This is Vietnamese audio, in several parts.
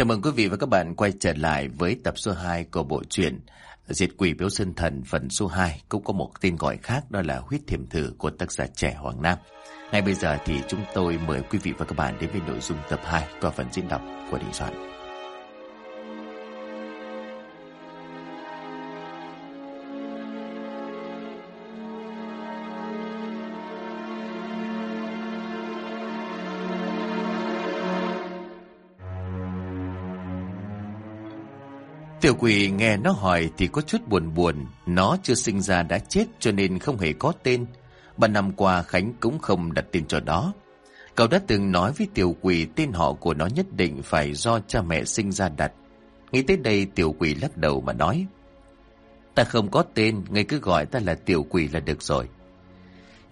Chào mừng quý vị và các bạn quay trở lại với tập số 2 của bộ truyện Diệt quỷ biếu sinh thần phần số 2 cũng có một tên gọi khác, đó là huyết thiểm thử của tác giả trẻ Hoàng Nam. Ngay bây giờ thì chúng tôi mời quý vị và các bạn đến với nội dung tập 2 qua phần diễn đọc của Đình Soạn. Tiểu quỷ nghe nó hỏi thì có chút buồn buồn, nó chưa sinh ra đã chết cho nên không hề có tên. Ba năm qua Khánh cũng không đặt tên cho đó. Cậu đã từng nói với tiểu quỷ tên họ của nó nhất định phải do cha mẹ sinh ra đặt. Nghĩ tới đây tiểu quỷ lắc đầu mà nói. Ta không có tên, ngay cứ gọi ta là tiểu quỷ là được rồi.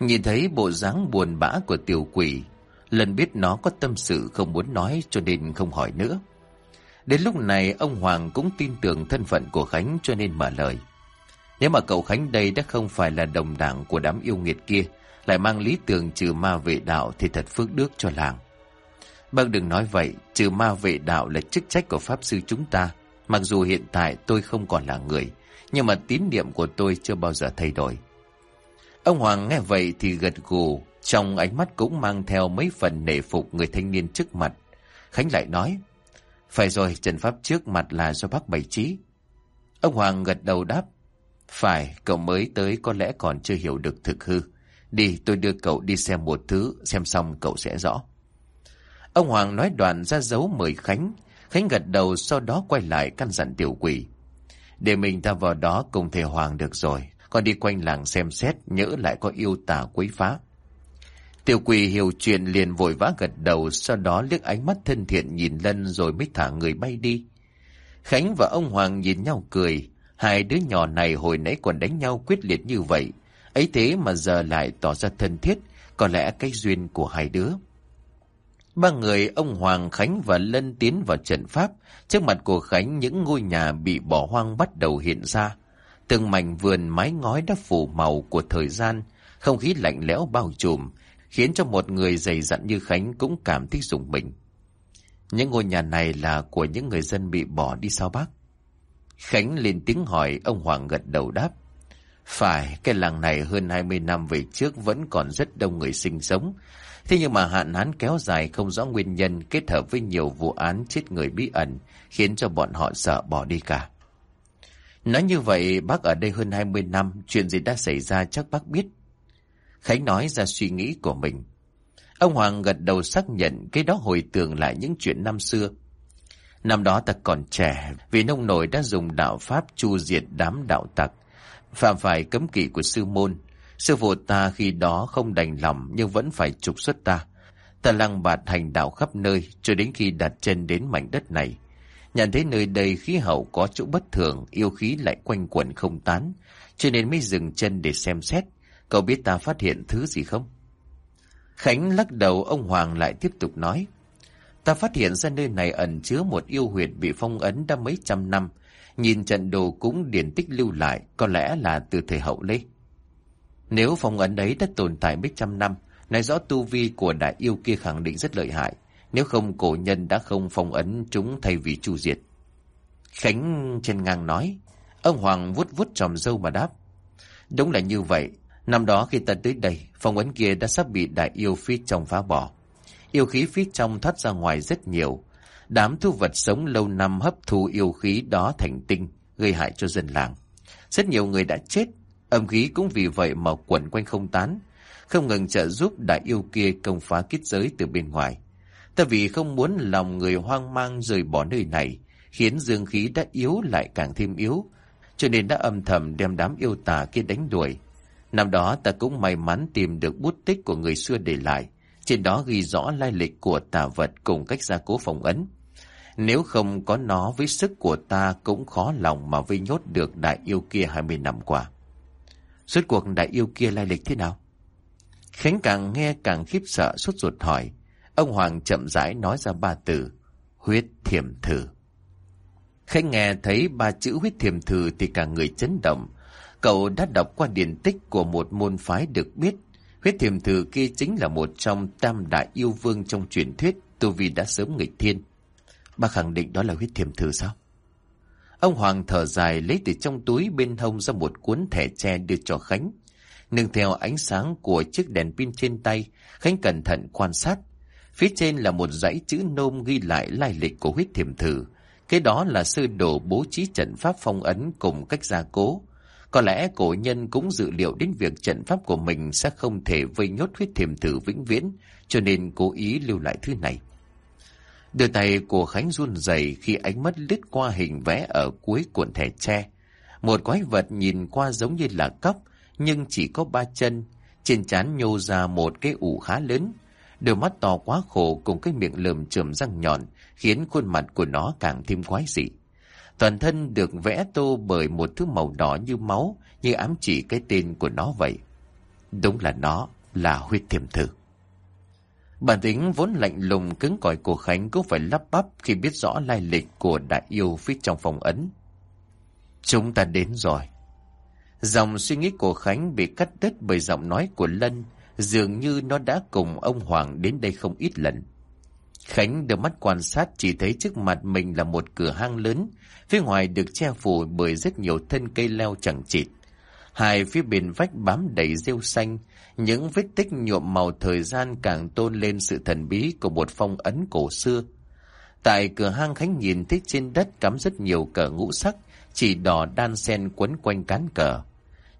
Nhìn thấy bộ dáng buồn bã của tiểu quỷ, lần biết nó có tâm sự không muốn nói cho nên không hỏi nữa. Đến lúc này ông Hoàng cũng tin tưởng thân phận của Khánh cho nên mở lời. Nếu mà cậu Khánh đây đã không phải là đồng đảng của đám yêu nghiệt kia, lại mang lý tưởng trừ ma vệ đạo thì thật phước đức cho làng. Bác đừng nói vậy, trừ ma vệ đạo là chức trách của Pháp Sư chúng ta. Mặc dù hiện tại tôi không còn là người, nhưng mà tín niệm của tôi chưa bao giờ thay đổi. Ông Hoàng nghe vậy thì gật gù, trong ánh mắt cũng mang theo mấy phần nể phục người thanh niên trước mặt. Khánh lại nói, phải rồi, trận pháp trước mặt là do bác bày trí. Ông Hoàng gật đầu đáp. Phải, cậu mới tới có lẽ còn chưa hiểu được thực hư. Đi, tôi đưa cậu đi xem một thứ, xem xong cậu sẽ rõ. Ông Hoàng nói đoạn ra dấu mời Khánh. Khánh gật đầu sau đó quay lại căn dặn tiểu quỷ. Để mình ta vào đó cùng thầy Hoàng được rồi. Còn đi quanh làng xem xét, nhớ lại có yêu tà quấy phá. Tiểu quỷ hiểu chuyện liền vội vã gật đầu, sau đó liếc ánh mắt thân thiện nhìn Lân rồi mới thả người bay đi. Khánh và ông Hoàng nhìn nhau cười, hai đứa nhỏ này hồi nãy còn đánh nhau quyết liệt như vậy. Ấy thế mà giờ lại tỏ ra thân thiết, có lẽ cái duyên của hai đứa. Ba người ông Hoàng, Khánh và Lân tiến vào trận pháp. Trước mặt của Khánh những ngôi nhà bị bỏ hoang bắt đầu hiện ra. Từng mảnh vườn mái ngói đã phủ màu của thời gian, không khí lạnh lẽo bao trùm, khiến cho một người dày dặn như Khánh cũng cảm thấy rùng mình. Những ngôi nhà này là của những người dân bị bỏ đi sao bác? Khánh lên tiếng hỏi, ông Hoàng gật đầu đáp. Phải, cái làng này hơn 20 năm về trước vẫn còn rất đông người sinh sống. Thế nhưng mà hạn hán kéo dài không rõ nguyên nhân kết hợp với nhiều vụ án chết người bí ẩn khiến cho bọn họ sợ bỏ đi cả. Nói như vậy, bác ở đây hơn 20 năm, chuyện gì đã xảy ra chắc bác biết. Khánh nói ra suy nghĩ của mình. Ông Hoàng gật đầu xác nhận cái đó hồi tưởng lại những chuyện năm xưa. Năm đó ta còn trẻ, vì nông nổi đã dùng đạo Pháp chu diệt đám đạo tặc, phạm phải cấm kỵ của sư môn. Sư phụ ta khi đó không đành lòng nhưng vẫn phải trục xuất ta. Ta lăng bạt hành đạo khắp nơi cho đến khi đặt chân đến mảnh đất này. Nhận thấy nơi đây khí hậu có chỗ bất thường, yêu khí lại quanh quẩn không tán, cho nên mới dừng chân để xem xét. Cậu biết ta phát hiện thứ gì không? Khánh lắc đầu ông Hoàng lại tiếp tục nói. Ta phát hiện ra nơi này ẩn chứa một yêu huyệt bị phong ấn đã mấy trăm năm. Nhìn trận đồ cũng điển tích lưu lại, có lẽ là từ thời hậu lê. Nếu phong ấn ấy đã tồn tại mấy trăm năm, nói rõ tu vi của đại yêu kia khẳng định rất lợi hại. Nếu không cổ nhân đã không phong ấn chúng thay vì chu diệt. Khánh trên ngang nói, ông Hoàng vuốt vuốt tròm dâu mà đáp. Đúng là như vậy, Năm đó khi ta tới đây, phòng ấn kia đã sắp bị đại yêu phía trong phá bỏ. Yêu khí phía trong thoát ra ngoài rất nhiều. Đám thu vật sống lâu năm hấp thu yêu khí đó thành tinh, gây hại cho dân làng. Rất nhiều người đã chết, âm khí cũng vì vậy mà quẩn quanh không tán. Không ngừng trợ giúp đại yêu kia công phá kết giới từ bên ngoài. Ta vì không muốn lòng người hoang mang rời bỏ nơi này, khiến dương khí đã yếu lại càng thêm yếu, cho nên đã âm thầm đem đám yêu tà kia đánh đuổi, Năm đó ta cũng may mắn tìm được bút tích của người xưa để lại. Trên đó ghi rõ lai lịch của tà vật cùng cách gia cố phòng ấn. Nếu không có nó với sức của ta cũng khó lòng mà vây nhốt được đại yêu kia 20 năm qua. Suốt cuộc đại yêu kia lai lịch thế nào? Khánh càng nghe càng khiếp sợ, sốt ruột hỏi. Ông Hoàng chậm rãi nói ra ba từ. Huyết thiểm thử. Khánh nghe thấy ba chữ huyết thiểm thử thì cả người chấn động. Cậu đã đọc qua điển tích của một môn phái được biết. Huyết thiềm thử kia chính là một trong tam đại yêu vương trong truyền thuyết, tu vi đã sớm nghịch thiên. bà khẳng định đó là huyết thiềm thử sao? Ông Hoàng thở dài lấy từ trong túi bên hông ra một cuốn thẻ tre đưa cho Khánh. Nương theo ánh sáng của chiếc đèn pin trên tay, Khánh cẩn thận quan sát. Phía trên là một dãy chữ nôm ghi lại lai lịch của huyết thiềm thử. Cái đó là sơ đồ bố trí trận pháp phong ấn cùng cách gia cố. Có lẽ cổ nhân cũng dự liệu đến việc trận pháp của mình sẽ không thể vây nhốt huyết thiềm thử vĩnh viễn, cho nên cố ý lưu lại thứ này. Đưa tay của Khánh run rẩy khi ánh mắt lướt qua hình vẽ ở cuối cuộn thẻ tre. Một quái vật nhìn qua giống như là cóc, nhưng chỉ có ba chân. Trên trán nhô ra một cái ủ khá lớn. Đôi mắt to quá khổ cùng cái miệng lườm trườm răng nhọn, khiến khuôn mặt của nó càng thêm quái dị. Toàn thân được vẽ tô bởi một thứ màu đỏ như máu, như ám chỉ cái tên của nó vậy. Đúng là nó, là huyết thiểm thử. Bản tính vốn lạnh lùng cứng cỏi của Khánh cũng phải lắp bắp khi biết rõ lai lịch của đại yêu phía trong phòng ấn. Chúng ta đến rồi. Dòng suy nghĩ của Khánh bị cắt đứt bởi giọng nói của Lân, dường như nó đã cùng ông Hoàng đến đây không ít lần. Khánh đưa mắt quan sát chỉ thấy trước mặt mình là một cửa hang lớn, phía ngoài được che phủ bởi rất nhiều thân cây leo chẳng chịt. Hai phía bên vách bám đầy rêu xanh, những vết tích nhuộm màu thời gian càng tôn lên sự thần bí của một phong ấn cổ xưa. Tại cửa hang Khánh nhìn thấy trên đất cắm rất nhiều cờ ngũ sắc, chỉ đỏ đan sen quấn quanh cán cờ.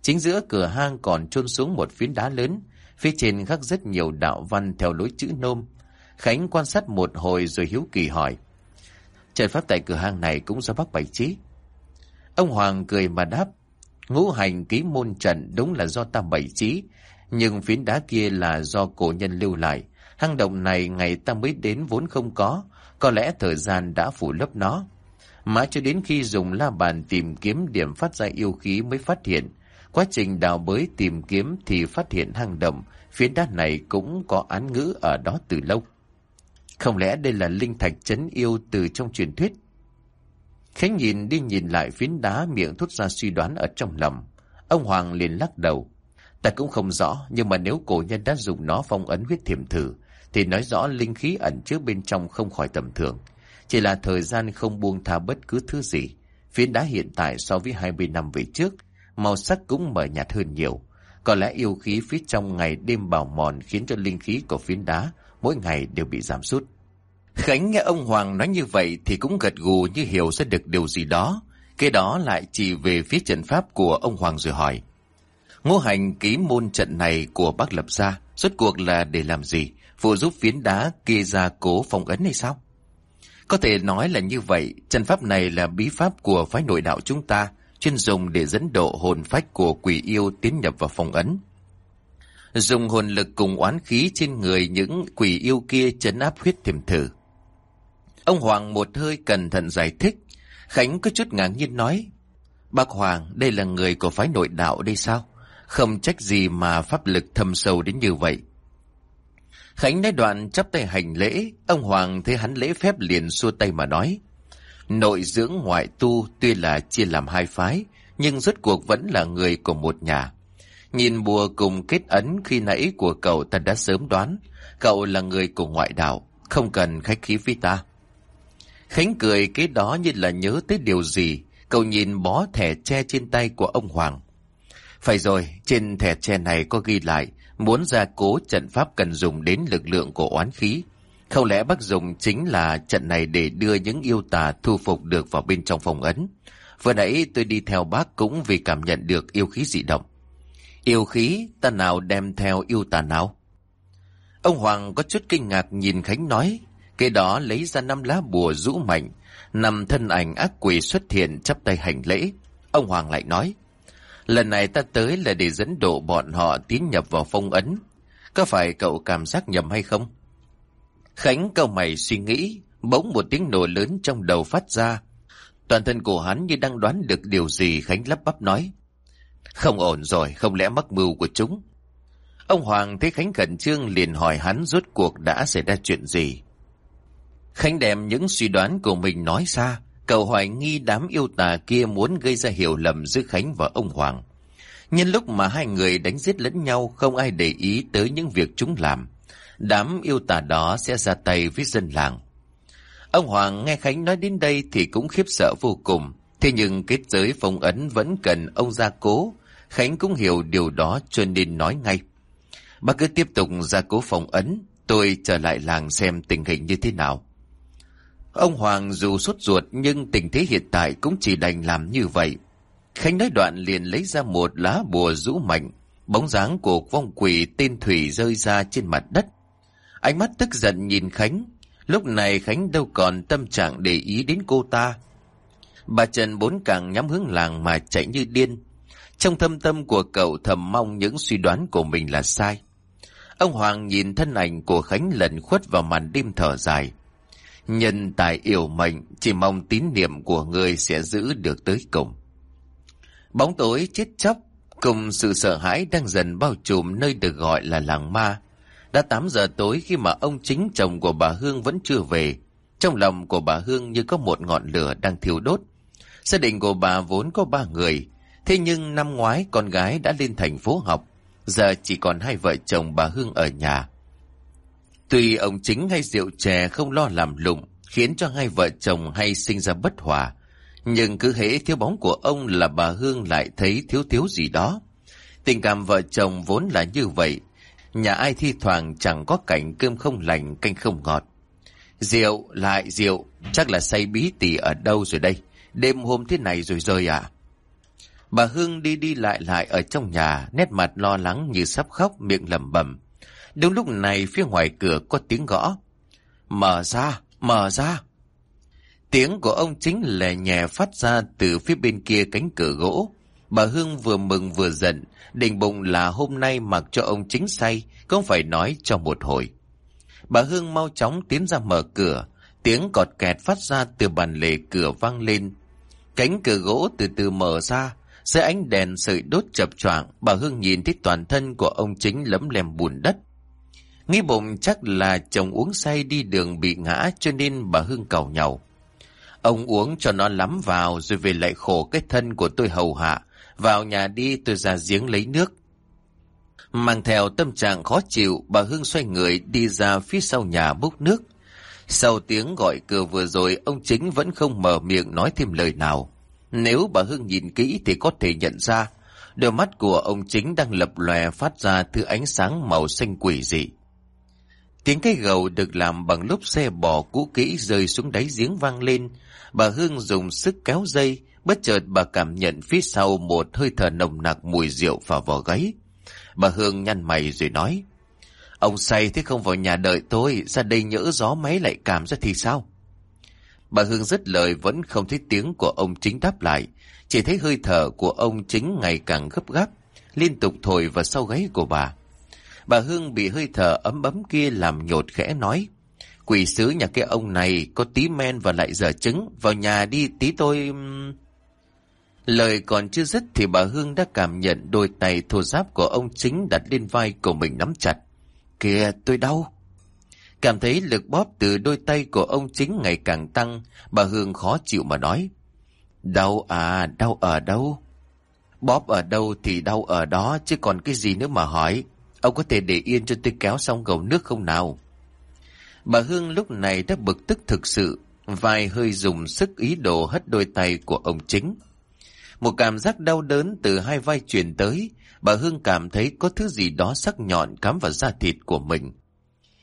Chính giữa cửa hang còn chôn xuống một phiến đá lớn, phía trên khắc rất nhiều đạo văn theo lối chữ nôm. Khánh quan sát một hồi rồi hiếu kỳ hỏi. Trận pháp tại cửa hàng này cũng do bác bày trí. Ông Hoàng cười mà đáp, ngũ hành ký môn trận đúng là do ta bày trí, nhưng phiến đá kia là do cổ nhân lưu lại. Hang động này ngày ta mới đến vốn không có, có lẽ thời gian đã phủ lấp nó. Mãi cho đến khi dùng la bàn tìm kiếm điểm phát ra yêu khí mới phát hiện. Quá trình đào bới tìm kiếm thì phát hiện hang động, phiến đá này cũng có án ngữ ở đó từ lâu. Không lẽ đây là linh thạch chấn yêu từ trong truyền thuyết? Khánh nhìn đi nhìn lại phiến đá miệng thốt ra suy đoán ở trong lòng. Ông Hoàng liền lắc đầu. Ta cũng không rõ, nhưng mà nếu cổ nhân đã dùng nó phong ấn huyết thiểm thử, thì nói rõ linh khí ẩn chứa bên trong không khỏi tầm thường. Chỉ là thời gian không buông tha bất cứ thứ gì. Phiến đá hiện tại so với 20 năm về trước, màu sắc cũng mờ nhạt hơn nhiều. Có lẽ yêu khí phía trong ngày đêm bào mòn khiến cho linh khí của phiến đá mỗi ngày đều bị giảm sút. Khánh nghe ông Hoàng nói như vậy thì cũng gật gù như hiểu sẽ được điều gì đó. Kế đó lại chỉ về phía trận pháp của ông Hoàng rồi hỏi. Ngô hành ký môn trận này của bác lập ra, rốt cuộc là để làm gì? Phụ giúp phiến đá kia ra cố phong ấn hay sao? Có thể nói là như vậy, trận pháp này là bí pháp của phái nội đạo chúng ta, chuyên dùng để dẫn độ hồn phách của quỷ yêu tiến nhập vào phong ấn. Dùng hồn lực cùng oán khí trên người những quỷ yêu kia chấn áp huyết thiểm thử. Ông Hoàng một hơi cẩn thận giải thích, Khánh có chút ngạc nhiên nói, Bác Hoàng, đây là người của phái nội đạo đây sao? Không trách gì mà pháp lực thâm sâu đến như vậy. Khánh nói đoạn chắp tay hành lễ, ông Hoàng thấy hắn lễ phép liền xua tay mà nói. Nội dưỡng ngoại tu tuy là chia làm hai phái, nhưng rốt cuộc vẫn là người của một nhà. Nhìn bùa cùng kết ấn khi nãy của cậu ta đã sớm đoán, cậu là người của ngoại đạo, không cần khách khí với ta. Khánh cười cái đó như là nhớ tới điều gì, cậu nhìn bó thẻ tre trên tay của ông Hoàng. Phải rồi, trên thẻ tre này có ghi lại, muốn gia cố trận pháp cần dùng đến lực lượng của oán khí. Không lẽ bác dùng chính là trận này để đưa những yêu tà thu phục được vào bên trong phòng ấn? Vừa nãy tôi đi theo bác cũng vì cảm nhận được yêu khí dị động. Yêu khí, ta nào đem theo yêu tà nào? Ông Hoàng có chút kinh ngạc nhìn Khánh nói, kế đó lấy ra năm lá bùa rũ mạnh, nằm thân ảnh ác quỷ xuất hiện chắp tay hành lễ. Ông Hoàng lại nói, Lần này ta tới là để dẫn độ bọn họ tiến nhập vào phong ấn. Có phải cậu cảm giác nhầm hay không? Khánh câu mày suy nghĩ, bỗng một tiếng nổ lớn trong đầu phát ra. Toàn thân của hắn như đang đoán được điều gì Khánh lắp bắp nói. Không ổn rồi, không lẽ mắc mưu của chúng. Ông Hoàng thấy Khánh khẩn trương liền hỏi hắn rốt cuộc đã xảy ra chuyện gì. Khánh đem những suy đoán của mình nói ra, cầu hoài nghi đám yêu tà kia muốn gây ra hiểu lầm giữa Khánh và ông Hoàng. Nhân lúc mà hai người đánh giết lẫn nhau không ai để ý tới những việc chúng làm. Đám yêu tà đó sẽ ra tay với dân làng. Ông Hoàng nghe Khánh nói đến đây thì cũng khiếp sợ vô cùng. Thế nhưng kết giới phong ấn vẫn cần ông gia cố. Khánh cũng hiểu điều đó cho nên nói ngay. Bác cứ tiếp tục ra cố phòng ấn. Tôi trở lại làng xem tình hình như thế nào. Ông Hoàng dù sốt ruột nhưng tình thế hiện tại cũng chỉ đành làm như vậy. Khánh nói đoạn liền lấy ra một lá bùa rũ mạnh. Bóng dáng của vong quỷ tên Thủy rơi ra trên mặt đất. Ánh mắt tức giận nhìn Khánh. Lúc này Khánh đâu còn tâm trạng để ý đến cô ta. Bà Trần bốn càng nhắm hướng làng mà chạy như điên. Trong thâm tâm của cậu thầm mong những suy đoán của mình là sai. Ông Hoàng nhìn thân ảnh của Khánh lần khuất vào màn đêm thở dài. Nhân tài yêu mệnh, chỉ mong tín niệm của người sẽ giữ được tới cùng. Bóng tối chết chóc, cùng sự sợ hãi đang dần bao trùm nơi được gọi là làng ma. Đã 8 giờ tối khi mà ông chính chồng của bà Hương vẫn chưa về. Trong lòng của bà Hương như có một ngọn lửa đang thiêu đốt. Gia đình của bà vốn có ba người. Thế nhưng năm ngoái con gái đã lên thành phố học. Giờ chỉ còn hai vợ chồng bà Hương ở nhà. Tuy ông chính hay rượu chè không lo làm lụng, khiến cho hai vợ chồng hay sinh ra bất hòa. Nhưng cứ hễ thiếu bóng của ông là bà Hương lại thấy thiếu thiếu gì đó. Tình cảm vợ chồng vốn là như vậy. Nhà ai thi thoảng chẳng có cảnh cơm không lành, canh không ngọt. Rượu, lại rượu, chắc là say bí tỉ ở đâu rồi đây. Đêm hôm thế này rồi rơi à? Bà Hương đi đi lại lại ở trong nhà, nét mặt lo lắng như sắp khóc, miệng lẩm bẩm. Đúng lúc này phía ngoài cửa có tiếng gõ. Mở ra, mở ra. Tiếng của ông chính lè nhẹ phát ra từ phía bên kia cánh cửa gỗ. Bà Hương vừa mừng vừa giận, định bụng là hôm nay mặc cho ông chính say, không phải nói cho một hồi. Bà Hương mau chóng tiến ra mở cửa, tiếng cọt kẹt phát ra từ bàn lề cửa vang lên. Cánh cửa gỗ từ từ mở ra, dưới ánh đèn sợi đốt chập choạng, bà Hương nhìn thấy toàn thân của ông chính lấm lem bùn đất. Nghĩ bụng chắc là chồng uống say đi đường bị ngã cho nên bà Hương cầu nhau. Ông uống cho nó lắm vào rồi về lại khổ cái thân của tôi hầu hạ. Vào nhà đi tôi ra giếng lấy nước. Mang theo tâm trạng khó chịu, bà Hương xoay người đi ra phía sau nhà bốc nước. Sau tiếng gọi cửa vừa rồi, ông chính vẫn không mở miệng nói thêm lời nào. Nếu bà Hương nhìn kỹ thì có thể nhận ra, đôi mắt của ông chính đang lập lòe phát ra thứ ánh sáng màu xanh quỷ dị. Tiếng cây gầu được làm bằng lốp xe bò cũ kỹ rơi xuống đáy giếng vang lên. Bà Hương dùng sức kéo dây, bất chợt bà cảm nhận phía sau một hơi thở nồng nặc mùi rượu vào vỏ gáy. Bà Hương nhăn mày rồi nói, Ông say thế không vào nhà đợi tôi, ra đây nhỡ gió máy lại cảm ra thì sao? Bà Hương dứt lời vẫn không thấy tiếng của ông chính đáp lại, chỉ thấy hơi thở của ông chính ngày càng gấp gáp, liên tục thổi vào sau gáy của bà. Bà Hương bị hơi thở ấm ấm kia làm nhột khẽ nói. Quỷ sứ nhà cái ông này có tí men và lại dở trứng, vào nhà đi tí tôi... Lời còn chưa dứt thì bà Hương đã cảm nhận đôi tay thô giáp của ông chính đặt lên vai của mình nắm chặt. Kìa, tôi đau. Cảm thấy lực bóp từ đôi tay của ông chính ngày càng tăng, bà Hương khó chịu mà nói. Đau à, đau ở đâu? Bóp ở đâu thì đau ở đó, chứ còn cái gì nữa mà hỏi. Ông có thể để yên cho tôi kéo xong gầu nước không nào? Bà Hương lúc này đã bực tức thực sự, vai hơi dùng sức ý đồ hất đôi tay của ông chính. Một cảm giác đau đớn từ hai vai truyền tới, bà Hương cảm thấy có thứ gì đó sắc nhọn cắm vào da thịt của mình.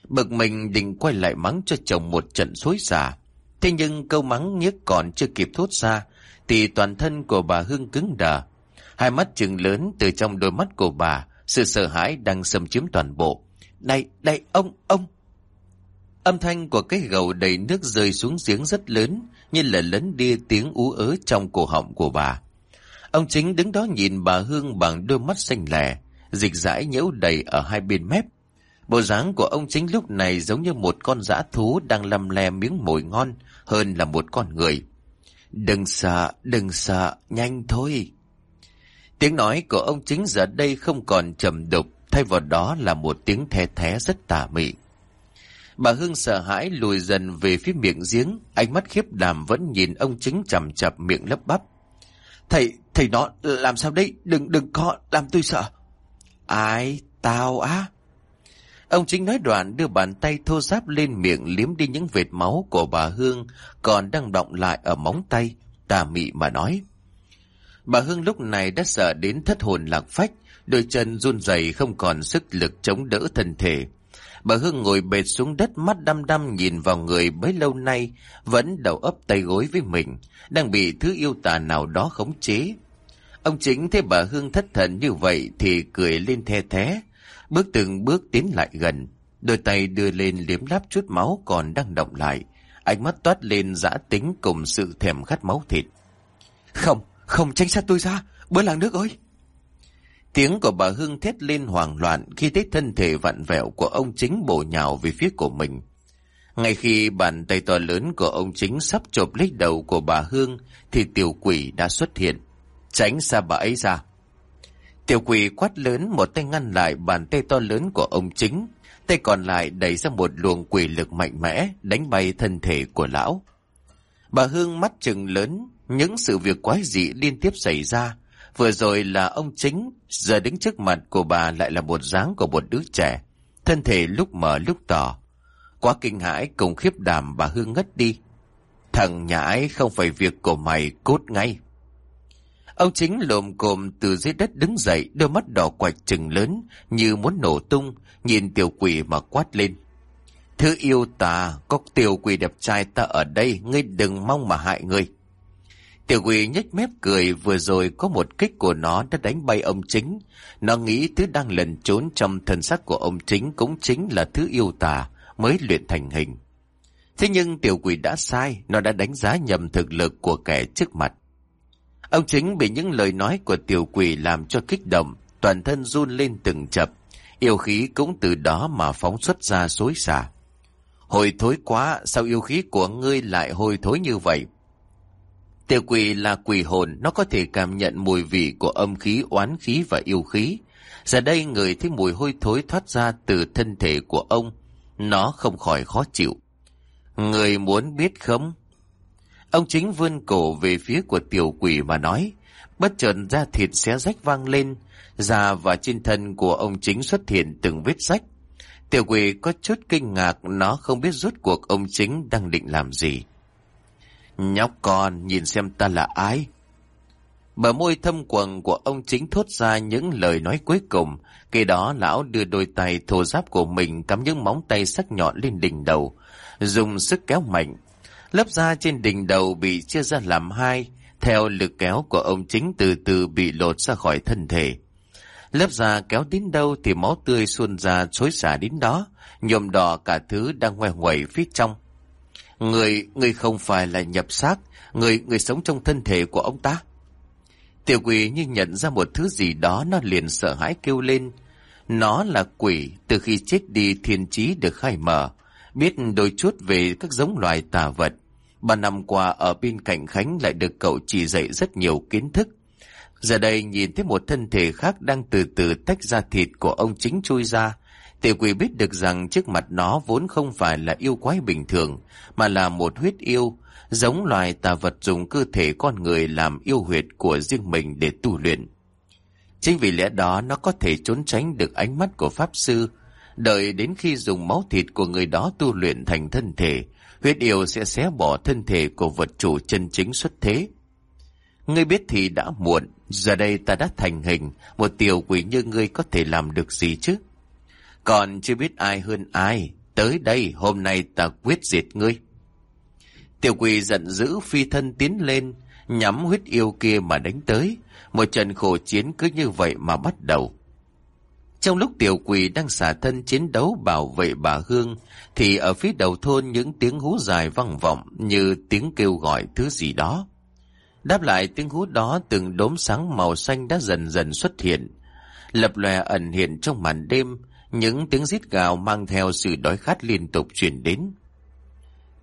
Bực mình định quay lại mắng cho chồng một trận xối xả. Thế nhưng câu mắng nhất còn chưa kịp thốt ra, thì toàn thân của bà Hương cứng đờ. Hai mắt trừng lớn từ trong đôi mắt của bà, sự sợ hãi đang xâm chiếm toàn bộ. Này, này, ông, ông! Âm thanh của cái gầu đầy nước rơi xuống giếng rất lớn, như là lấn đi tiếng ú ớ trong cổ họng của bà. Ông chính đứng đó nhìn bà Hương bằng đôi mắt xanh lẻ, dịch dãi nhễu đầy ở hai bên mép. Bộ dáng của ông chính lúc này giống như một con dã thú đang lầm le miếng mồi ngon hơn là một con người. Đừng sợ, đừng sợ, nhanh thôi. Tiếng nói của ông chính giờ đây không còn trầm đục, thay vào đó là một tiếng the thé rất tà mị. Bà Hương sợ hãi lùi dần về phía miệng giếng, ánh mắt khiếp đảm vẫn nhìn ông chính chầm chập miệng lấp bắp. Thầy, thầy nó, làm sao đấy, đừng, đừng có, làm tôi sợ. Ai, tao á. Ông chính nói đoạn đưa bàn tay thô ráp lên miệng liếm đi những vệt máu của bà Hương còn đang động lại ở móng tay, tà mị mà nói. Bà Hương lúc này đã sợ đến thất hồn lạc phách, đôi chân run rẩy không còn sức lực chống đỡ thân thể. Bà Hương ngồi bệt xuống đất mắt đăm đăm nhìn vào người bấy lâu nay vẫn đầu ấp tay gối với mình, đang bị thứ yêu tà nào đó khống chế. Ông chính thấy bà Hương thất thần như vậy thì cười lên the thế, bước từng bước tiến lại gần, đôi tay đưa lên liếm láp chút máu còn đang động lại, ánh mắt toát lên dã tính cùng sự thèm khát máu thịt. Không, không tránh xa tôi ra, bữa làng nước ơi! Tiếng của bà Hương thét lên hoảng loạn khi thấy thân thể vặn vẹo của ông chính bổ nhào về phía của mình. Ngay khi bàn tay to lớn của ông chính sắp chộp lấy đầu của bà Hương thì tiểu quỷ đã xuất hiện. Tránh xa bà ấy ra. Tiểu quỷ quát lớn một tay ngăn lại bàn tay to lớn của ông chính. Tay còn lại đẩy ra một luồng quỷ lực mạnh mẽ đánh bay thân thể của lão. Bà Hương mắt trừng lớn, những sự việc quái dị liên tiếp xảy ra Vừa rồi là ông chính, giờ đứng trước mặt của bà lại là một dáng của một đứa trẻ. Thân thể lúc mở lúc tỏ. Quá kinh hãi cùng khiếp đảm bà Hương ngất đi. Thằng nhãi không phải việc của mày cốt ngay. Ông chính lồm cồm từ dưới đất đứng dậy, đôi mắt đỏ quạch trừng lớn, như muốn nổ tung, nhìn tiểu quỷ mà quát lên. Thứ yêu ta, có tiểu quỷ đẹp trai ta ở đây, ngươi đừng mong mà hại ngươi. Tiểu quỷ nhếch mép cười vừa rồi có một kích của nó đã đánh bay ông chính. Nó nghĩ thứ đang lẩn trốn trong thân xác của ông chính cũng chính là thứ yêu tà mới luyện thành hình. Thế nhưng tiểu quỷ đã sai, nó đã đánh giá nhầm thực lực của kẻ trước mặt. Ông chính bị những lời nói của tiểu quỷ làm cho kích động, toàn thân run lên từng chập. Yêu khí cũng từ đó mà phóng xuất ra xối xả. Hồi thối quá, sao yêu khí của ngươi lại hôi thối như vậy? Tiểu quỷ là quỷ hồn, nó có thể cảm nhận mùi vị của âm khí, oán khí và yêu khí. Giờ đây người thấy mùi hôi thối thoát ra từ thân thể của ông, nó không khỏi khó chịu. Người muốn biết không? Ông chính vươn cổ về phía của tiểu quỷ mà nói, bất chợt da thịt xé rách vang lên, da và trên thân của ông chính xuất hiện từng vết rách. Tiểu quỷ có chút kinh ngạc, nó không biết rốt cuộc ông chính đang định làm gì. Nhóc con, nhìn xem ta là ai? Bờ môi thâm quầng của ông chính thốt ra những lời nói cuối cùng. Kế đó lão đưa đôi tay thô giáp của mình cắm những móng tay sắc nhọn lên đỉnh đầu. Dùng sức kéo mạnh. Lớp da trên đỉnh đầu bị chia ra làm hai. Theo lực kéo của ông chính từ từ bị lột ra khỏi thân thể. Lớp da kéo đến đâu thì máu tươi xuôn ra xối xả đến đó. Nhộm đỏ cả thứ đang ngoe ngoẩy phía trong. Người, người không phải là nhập xác, người, người sống trong thân thể của ông ta. Tiểu quỷ như nhận ra một thứ gì đó nó liền sợ hãi kêu lên. Nó là quỷ, từ khi chết đi thiên trí được khai mở, biết đôi chút về các giống loài tà vật. Ba năm qua ở bên cạnh Khánh lại được cậu chỉ dạy rất nhiều kiến thức. Giờ đây nhìn thấy một thân thể khác đang từ từ tách ra thịt của ông chính chui ra, Tiểu quỷ biết được rằng trước mặt nó vốn không phải là yêu quái bình thường, mà là một huyết yêu, giống loài tà vật dùng cơ thể con người làm yêu huyệt của riêng mình để tu luyện. Chính vì lẽ đó nó có thể trốn tránh được ánh mắt của Pháp Sư, đợi đến khi dùng máu thịt của người đó tu luyện thành thân thể, huyết yêu sẽ xé bỏ thân thể của vật chủ chân chính xuất thế. Ngươi biết thì đã muộn, giờ đây ta đã thành hình, một tiểu quỷ như ngươi có thể làm được gì chứ? Còn chưa biết ai hơn ai. Tới đây hôm nay ta quyết diệt ngươi. Tiểu quỷ giận dữ phi thân tiến lên, nhắm huyết yêu kia mà đánh tới. Một trận khổ chiến cứ như vậy mà bắt đầu. Trong lúc tiểu quỷ đang xả thân chiến đấu bảo vệ bà Hương, thì ở phía đầu thôn những tiếng hú dài vang vọng như tiếng kêu gọi thứ gì đó. Đáp lại tiếng hú đó từng đốm sáng màu xanh đã dần dần xuất hiện, lập lòe ẩn hiện trong màn đêm, những tiếng rít gào mang theo sự đói khát liên tục truyền đến.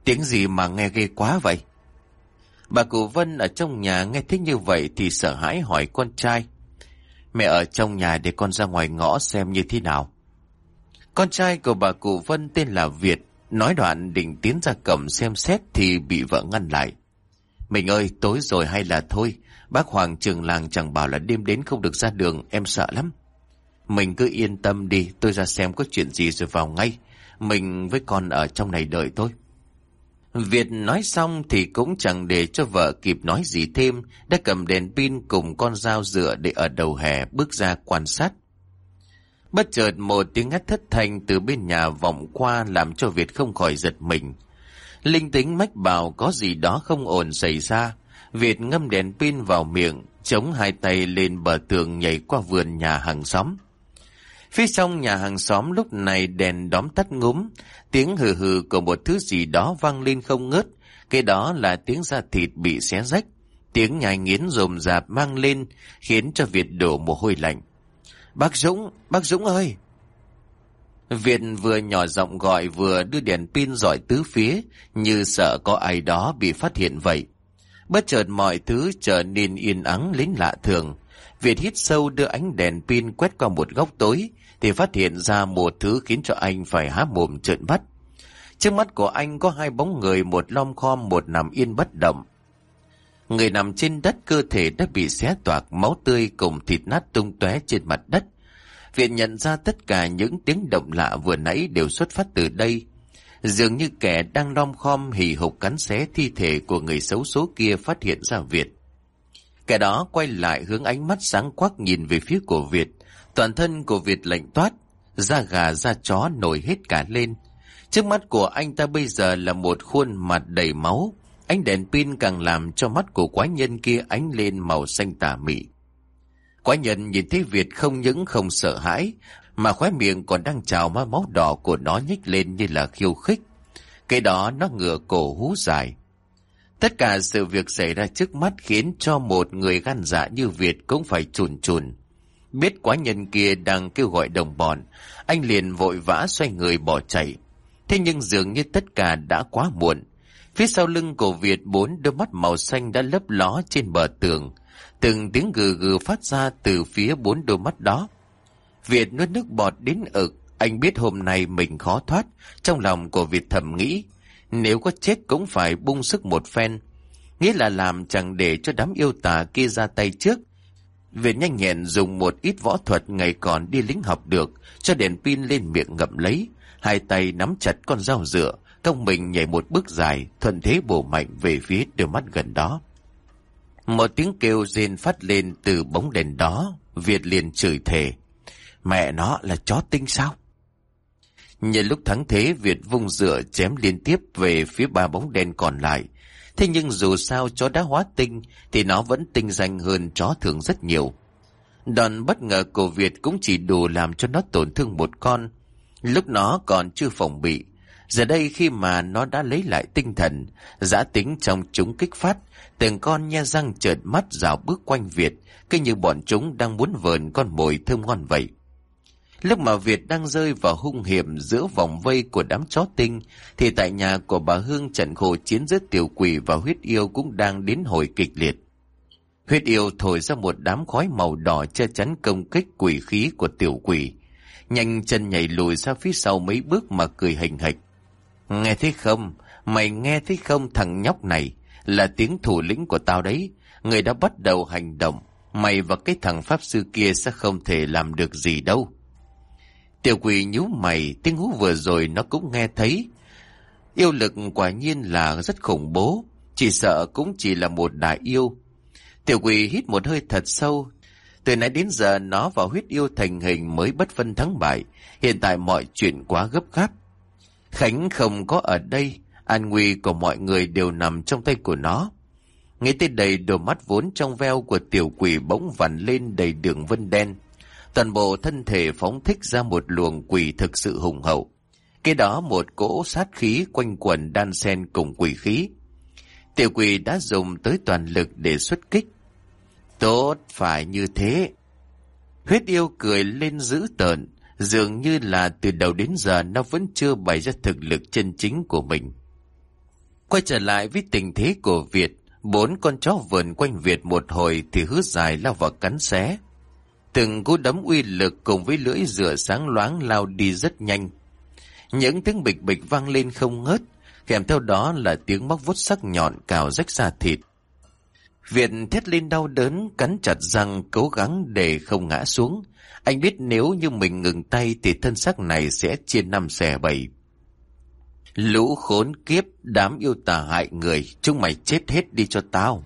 Tiếng gì mà nghe ghê quá vậy? Bà cụ Vân ở trong nhà nghe thấy như vậy thì sợ hãi hỏi con trai. Mẹ ở trong nhà để con ra ngoài ngõ xem như thế nào. Con trai của bà cụ Vân tên là Việt, nói đoạn định tiến ra cầm xem xét thì bị vợ ngăn lại. Mình ơi, tối rồi hay là thôi, bác Hoàng trường làng chẳng bảo là đêm đến không được ra đường, em sợ lắm. Mình cứ yên tâm đi, tôi ra xem có chuyện gì rồi vào ngay. Mình với con ở trong này đợi tôi. Việt nói xong thì cũng chẳng để cho vợ kịp nói gì thêm, đã cầm đèn pin cùng con dao dựa để ở đầu hè bước ra quan sát. Bất chợt một tiếng ngắt thất thanh từ bên nhà vọng qua làm cho Việt không khỏi giật mình. Linh tính mách bảo có gì đó không ổn xảy ra. Việt ngâm đèn pin vào miệng, chống hai tay lên bờ tường nhảy qua vườn nhà hàng xóm. Phía trong nhà hàng xóm lúc này đèn đóm tắt ngúm, tiếng hừ hừ của một thứ gì đó vang lên không ngớt, cái đó là tiếng da thịt bị xé rách. Tiếng nhai nghiến rồm rạp mang lên, khiến cho Việt đổ mồ hôi lạnh. Bác Dũng, bác Dũng ơi! Việt vừa nhỏ giọng gọi vừa đưa đèn pin dọi tứ phía, như sợ có ai đó bị phát hiện vậy. Bất chợt mọi thứ trở nên yên ắng lính lạ thường. Việt hít sâu đưa ánh đèn pin quét qua một góc tối, thì phát hiện ra một thứ khiến cho anh phải há mồm trợn mắt. Trước mắt của anh có hai bóng người, một lom khom, một nằm yên bất động. Người nằm trên đất cơ thể đã bị xé toạc, máu tươi cùng thịt nát tung tóe trên mặt đất. Viện nhận ra tất cả những tiếng động lạ vừa nãy đều xuất phát từ đây. Dường như kẻ đang lom khom hì hục cắn xé thi thể của người xấu số kia phát hiện ra Việt. Kẻ đó quay lại hướng ánh mắt sáng quắc nhìn về phía của Việt. Toàn thân của Việt lạnh toát, da gà da chó nổi hết cả lên. Trước mắt của anh ta bây giờ là một khuôn mặt đầy máu. Ánh đèn pin càng làm cho mắt của quái nhân kia ánh lên màu xanh tà mị. Quái nhân nhìn thấy Việt không những không sợ hãi, mà khóe miệng còn đang trào má máu đỏ của nó nhích lên như là khiêu khích. Cái đó nó ngửa cổ hú dài. Tất cả sự việc xảy ra trước mắt khiến cho một người gan dạ như Việt cũng phải chùn chùn. Biết quá nhân kia đang kêu gọi đồng bọn, anh liền vội vã xoay người bỏ chạy. Thế nhưng dường như tất cả đã quá muộn. Phía sau lưng của Việt bốn đôi mắt màu xanh đã lấp ló trên bờ tường. Từng tiếng gừ gừ phát ra từ phía bốn đôi mắt đó. Việt nuốt nước bọt đến ực, anh biết hôm nay mình khó thoát. Trong lòng của Việt thầm nghĩ, nếu có chết cũng phải bung sức một phen. Nghĩa là làm chẳng để cho đám yêu tà kia ra tay trước. Việt nhanh nhẹn dùng một ít võ thuật ngày còn đi lính học được, cho đèn pin lên miệng ngậm lấy, hai tay nắm chặt con dao dựa, công mình nhảy một bước dài, thuận thế bổ mạnh về phía đôi mắt gần đó. Một tiếng kêu rên phát lên từ bóng đèn đó, Việt liền chửi thề. Mẹ nó là chó tinh sao? Nhân lúc thắng thế, Việt vung dựa chém liên tiếp về phía ba bóng đen còn lại. Thế nhưng dù sao chó đã hóa tinh, thì nó vẫn tinh danh hơn chó thường rất nhiều. Đòn bất ngờ của Việt cũng chỉ đủ làm cho nó tổn thương một con. Lúc nó còn chưa phòng bị. Giờ đây khi mà nó đã lấy lại tinh thần, giã tính trong chúng kích phát, từng con nhe răng trợn mắt rào bước quanh Việt, cứ như bọn chúng đang muốn vờn con mồi thơm ngon vậy. Lúc mà Việt đang rơi vào hung hiểm giữa vòng vây của đám chó tinh, thì tại nhà của bà Hương trận khổ chiến giữa tiểu quỷ và huyết yêu cũng đang đến hồi kịch liệt. Huyết yêu thổi ra một đám khói màu đỏ che chắn công kích quỷ khí của tiểu quỷ. Nhanh chân nhảy lùi ra phía sau mấy bước mà cười hình hạch. Nghe thấy không? Mày nghe thấy không thằng nhóc này? Là tiếng thủ lĩnh của tao đấy. Người đã bắt đầu hành động. Mày và cái thằng pháp sư kia sẽ không thể làm được gì đâu. Tiểu quỷ nhíu mày, tiếng hú vừa rồi nó cũng nghe thấy. Yêu lực quả nhiên là rất khủng bố, chỉ sợ cũng chỉ là một đại yêu. Tiểu quỷ hít một hơi thật sâu. Từ nãy đến giờ nó và huyết yêu thành hình mới bất phân thắng bại. Hiện tại mọi chuyện quá gấp gáp. Khánh không có ở đây, an nguy của mọi người đều nằm trong tay của nó. Nghĩ tới đầy đôi mắt vốn trong veo của tiểu quỷ bỗng vằn lên đầy đường vân đen. Toàn bộ thân thể phóng thích ra một luồng quỷ thực sự hùng hậu. Cái đó một cỗ sát khí quanh quẩn đan sen cùng quỷ khí. Tiểu quỷ đã dùng tới toàn lực để xuất kích. Tốt phải như thế. Huyết yêu cười lên dữ tợn, dường như là từ đầu đến giờ nó vẫn chưa bày ra thực lực chân chính của mình. Quay trở lại với tình thế của Việt, bốn con chó vườn quanh Việt một hồi thì hứa dài lao vào cắn xé. Từng cú đấm uy lực cùng với lưỡi rửa sáng loáng lao đi rất nhanh. Những tiếng bịch bịch vang lên không ngớt, kèm theo đó là tiếng móc vút sắc nhọn cào rách ra thịt. Việt thét lên đau đớn, cắn chặt răng, cố gắng để không ngã xuống. Anh biết nếu như mình ngừng tay thì thân xác này sẽ chia năm xẻ bảy. Lũ khốn kiếp, đám yêu tà hại người, chúng mày chết hết đi cho tao.